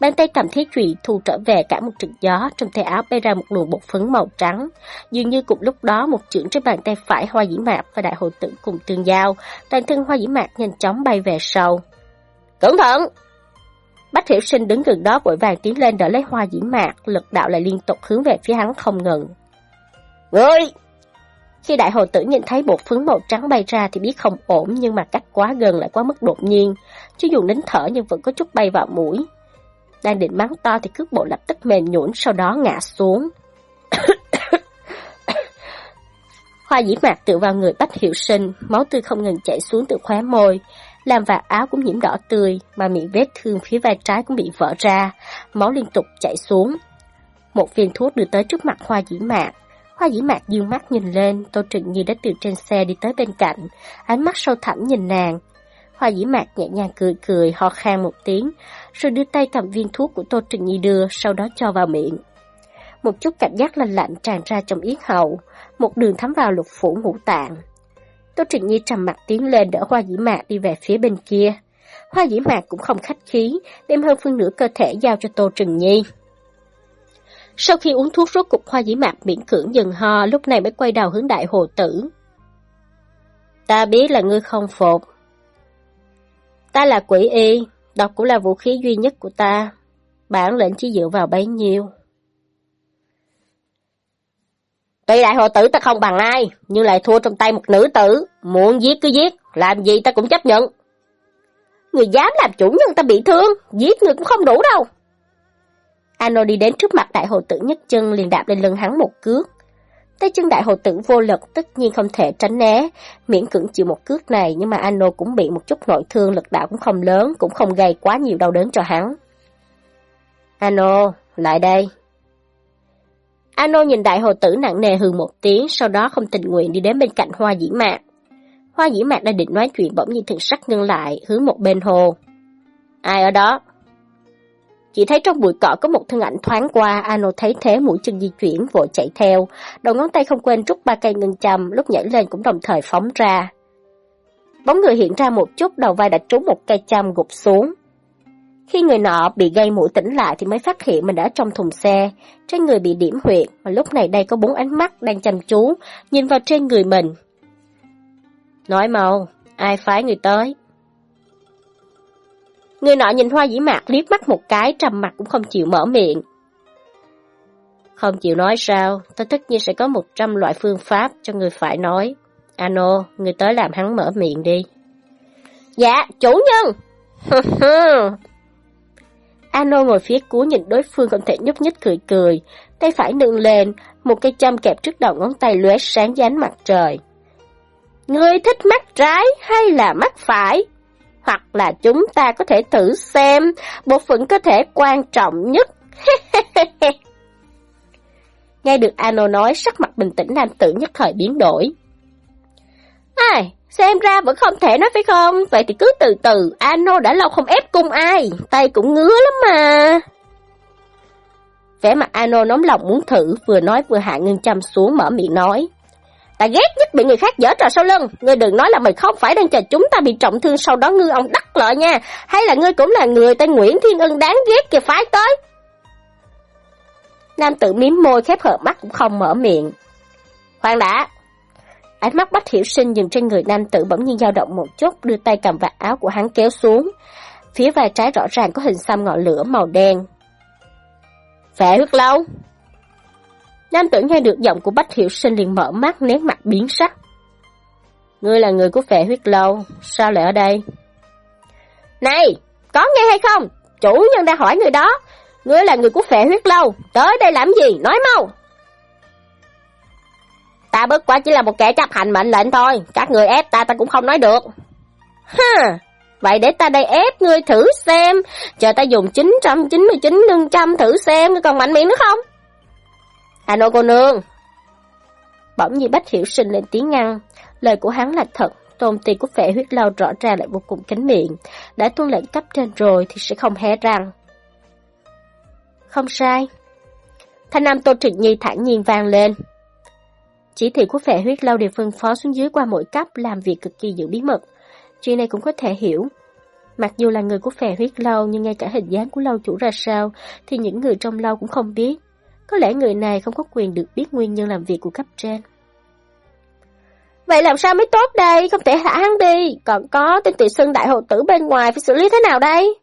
Bàn tay cầm thiết trụy thu trở về cả một trận gió, trong tay áo bay ra một luồng bột phấn màu trắng. Dường như cùng lúc đó một chưởng trên bàn tay phải hoa dĩ mạc và đại hồ tử cùng tương giao, toàn thân hoa dĩ mạc nhanh chóng bay về sau. Cẩn thận! Bách hiểu sinh đứng gần đó vội vàng tiến lên đỡ lấy hoa dĩ mạc, lực đạo lại liên tục hướng về phía hắn không ngừng. Ngươi! Khi đại hồ tử nhìn thấy bột phấn màu trắng bay ra thì biết không ổn nhưng mà cách quá gần lại quá mức đột nhiên. Chứ dù nín thở nhưng vẫn có chút bay vào mũi. Đang định mắng to thì cước bộ lập tức mềm nhũn sau đó ngã xuống. Hoa dĩ mạc tự vào người bách hiệu sinh, máu tươi không ngừng chảy xuống từ khóe môi. Làm vạt áo cũng nhiễm đỏ tươi, mà miệng vết thương phía vai trái cũng bị vỡ ra, máu liên tục chảy xuống. Một viên thuốc đưa tới trước mặt hoa dĩ mạc. Hoa dĩ mạc dương mắt nhìn lên, Tô Trịnh Nhi đã từ trên xe đi tới bên cạnh, ánh mắt sâu thẳm nhìn nàng, Hoa dĩ mạc nhẹ nhàng cười cười, ho khan một tiếng, rồi đưa tay cầm viên thuốc của Tô Trừng Nhi đưa, sau đó cho vào miệng. Một chút cảm giác lạnh lạnh tràn ra trong yết hầu, một đường thấm vào lục phủ ngũ tạng. Tô Trừng Nhi trầm mặt tiến lên đỡ hoa dĩ mạc đi về phía bên kia. Hoa dĩ mạc cũng không khách khí, đem hơn phân nửa cơ thể giao cho Tô Trừng Nhi. Sau khi uống thuốc rốt cục hoa dĩ mạc miễn cưỡng dừng ho, lúc này mới quay đầu hướng đại hồ tử. Ta biết là ngươi không phục. Ta là quỷ y, độc cũng là vũ khí duy nhất của ta. Bản lệnh chỉ dựa vào bấy nhiêu. Tuy đại hộ tử ta không bằng ai, nhưng lại thua trong tay một nữ tử. Muốn giết cứ giết, làm gì ta cũng chấp nhận. Người dám làm chủ nhân ta bị thương, giết người cũng không đủ đâu. Ano đi đến trước mặt đại hộ tử nhất chân liền đạp lên lưng hắn một cước. Tay chân đại hồ tử vô lực tất nhiên không thể tránh né, miễn cưỡng chịu một cước này nhưng mà Ano cũng bị một chút nội thương lực đạo cũng không lớn, cũng không gây quá nhiều đau đớn cho hắn. Ano, lại đây. Ano nhìn đại hồ tử nặng nề hừ một tiếng, sau đó không tình nguyện đi đến bên cạnh hoa dĩ mạc. Hoa dĩ mạc đã định nói chuyện bỗng nhiên thần sắc ngưng lại, hướng một bên hồ. Ai ở đó? Chỉ thấy trong bụi cỏ có một thân ảnh thoáng qua, Ano thấy thế mũi chân di chuyển vội chạy theo, đầu ngón tay không quên rút ba cây ngân châm, lúc nhảy lên cũng đồng thời phóng ra. Bóng người hiện ra một chút, đầu vai đã trúng một cây châm gục xuống. Khi người nọ bị gây mũi tỉnh lại thì mới phát hiện mình đã trong thùng xe, trên người bị điểm huyệt, mà lúc này đây có bốn ánh mắt đang chăm chú, nhìn vào trên người mình. Nói mau, ai phái người tới? Người nọ nhìn hoa dĩ mạc liếc mắt một cái, trầm mặt cũng không chịu mở miệng. Không chịu nói sao, tôi tất nhiên sẽ có một trăm loại phương pháp cho người phải nói. Ano, người tới làm hắn mở miệng đi. Dạ, chủ nhân! Ano ngồi phía cuối nhìn đối phương không thể nhúc nhích cười cười, tay phải nâng lên, một cây châm kẹp trước đầu ngón tay lóe sáng dán mặt trời. Ngươi thích mắt trái hay là mắt phải? Hoặc là chúng ta có thể thử xem bộ phận cơ thể quan trọng nhất. Nghe được Ano nói, sắc mặt bình tĩnh nam tử nhất thời biến đổi. Ai, xem ra vẫn không thể nói phải không? Vậy thì cứ từ từ, Ano đã lâu không ép cung ai, tay cũng ngứa lắm mà. Vẻ mặt Ano nóng lòng muốn thử, vừa nói vừa hạ ngưng chăm xuống mở miệng nói. Ta ghét nhất bị người khác dở trò sau lưng. Ngươi đừng nói là mình không phải đang chờ chúng ta bị trọng thương sau đó ngư ông đắc lợi nha. Hay là ngươi cũng là người tên Nguyễn Thiên Ân đáng ghét kìa phái tới. Nam tử miếm môi khép hờ mắt cũng không mở miệng. Khoan đã. Ánh mắt Bách Hiểu Sinh dừng trên người nam tử bỗng nhiên dao động một chút, đưa tay cầm vạt áo của hắn kéo xuống. Phía vai trái rõ ràng có hình xăm ngọn lửa màu đen. vẻ huyết lâu. Nam tử nghe được giọng của Bách Hiểu Sinh liền mở mắt nét mặt biến sắc. Ngươi là người của phệ huyết lâu, sao lại ở đây? Này, có nghe hay không? Chủ nhân đang hỏi người đó. Ngươi là người của phệ huyết lâu, tới đây làm gì? Nói mau! Ta bất quá chỉ là một kẻ chấp hành mệnh lệnh thôi, các người ép ta ta cũng không nói được. Ha, vậy để ta đây ép ngươi thử xem, chờ ta dùng 999 nương trăm thử xem, ngươi còn mạnh miệng nữa không? À nô cô nương! Bỗng nhiên Bách Hiểu Sinh lên tiếng ngăn. Lời của hắn là thật, tôn ti của phệ huyết lao rõ ra lại vô cùng cánh miệng. Đã tuân lệnh cấp trên rồi thì sẽ không hé răng. Không sai. Thanh nam Tô Trịnh Nhi thản nhiên vang lên. Chỉ thị của phệ huyết lâu đều phân phó xuống dưới qua mỗi cấp làm việc cực kỳ giữ bí mật. Chuyện này cũng có thể hiểu. Mặc dù là người của phệ huyết lâu nhưng ngay cả hình dáng của lâu chủ ra sao thì những người trong lâu cũng không biết. Có lẽ người này không có quyền được biết nguyên nhân làm việc của cấp trên. Vậy làm sao mới tốt đây? Không thể thả hắn đi. Còn có tên tự xưng đại hộ tử bên ngoài phải xử lý thế nào đây?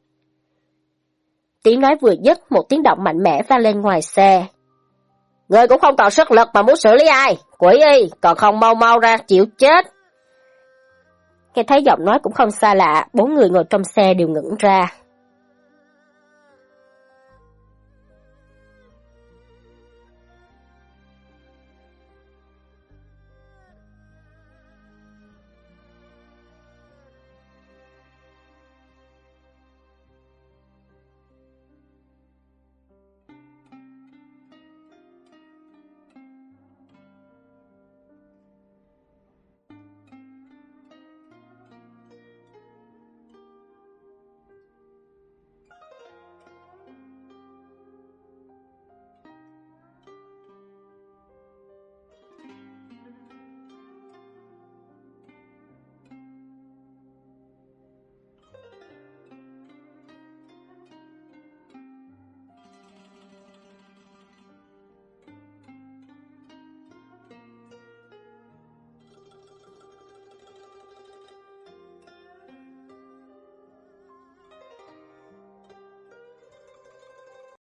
Tiếng nói vừa dứt, một tiếng động mạnh mẽ vang lên ngoài xe. Người cũng không còn sức lực mà muốn xử lý ai. Quỷ y, còn không mau mau ra chịu chết. Nghe thấy giọng nói cũng không xa lạ, bốn người ngồi trong xe đều ngẩn ra.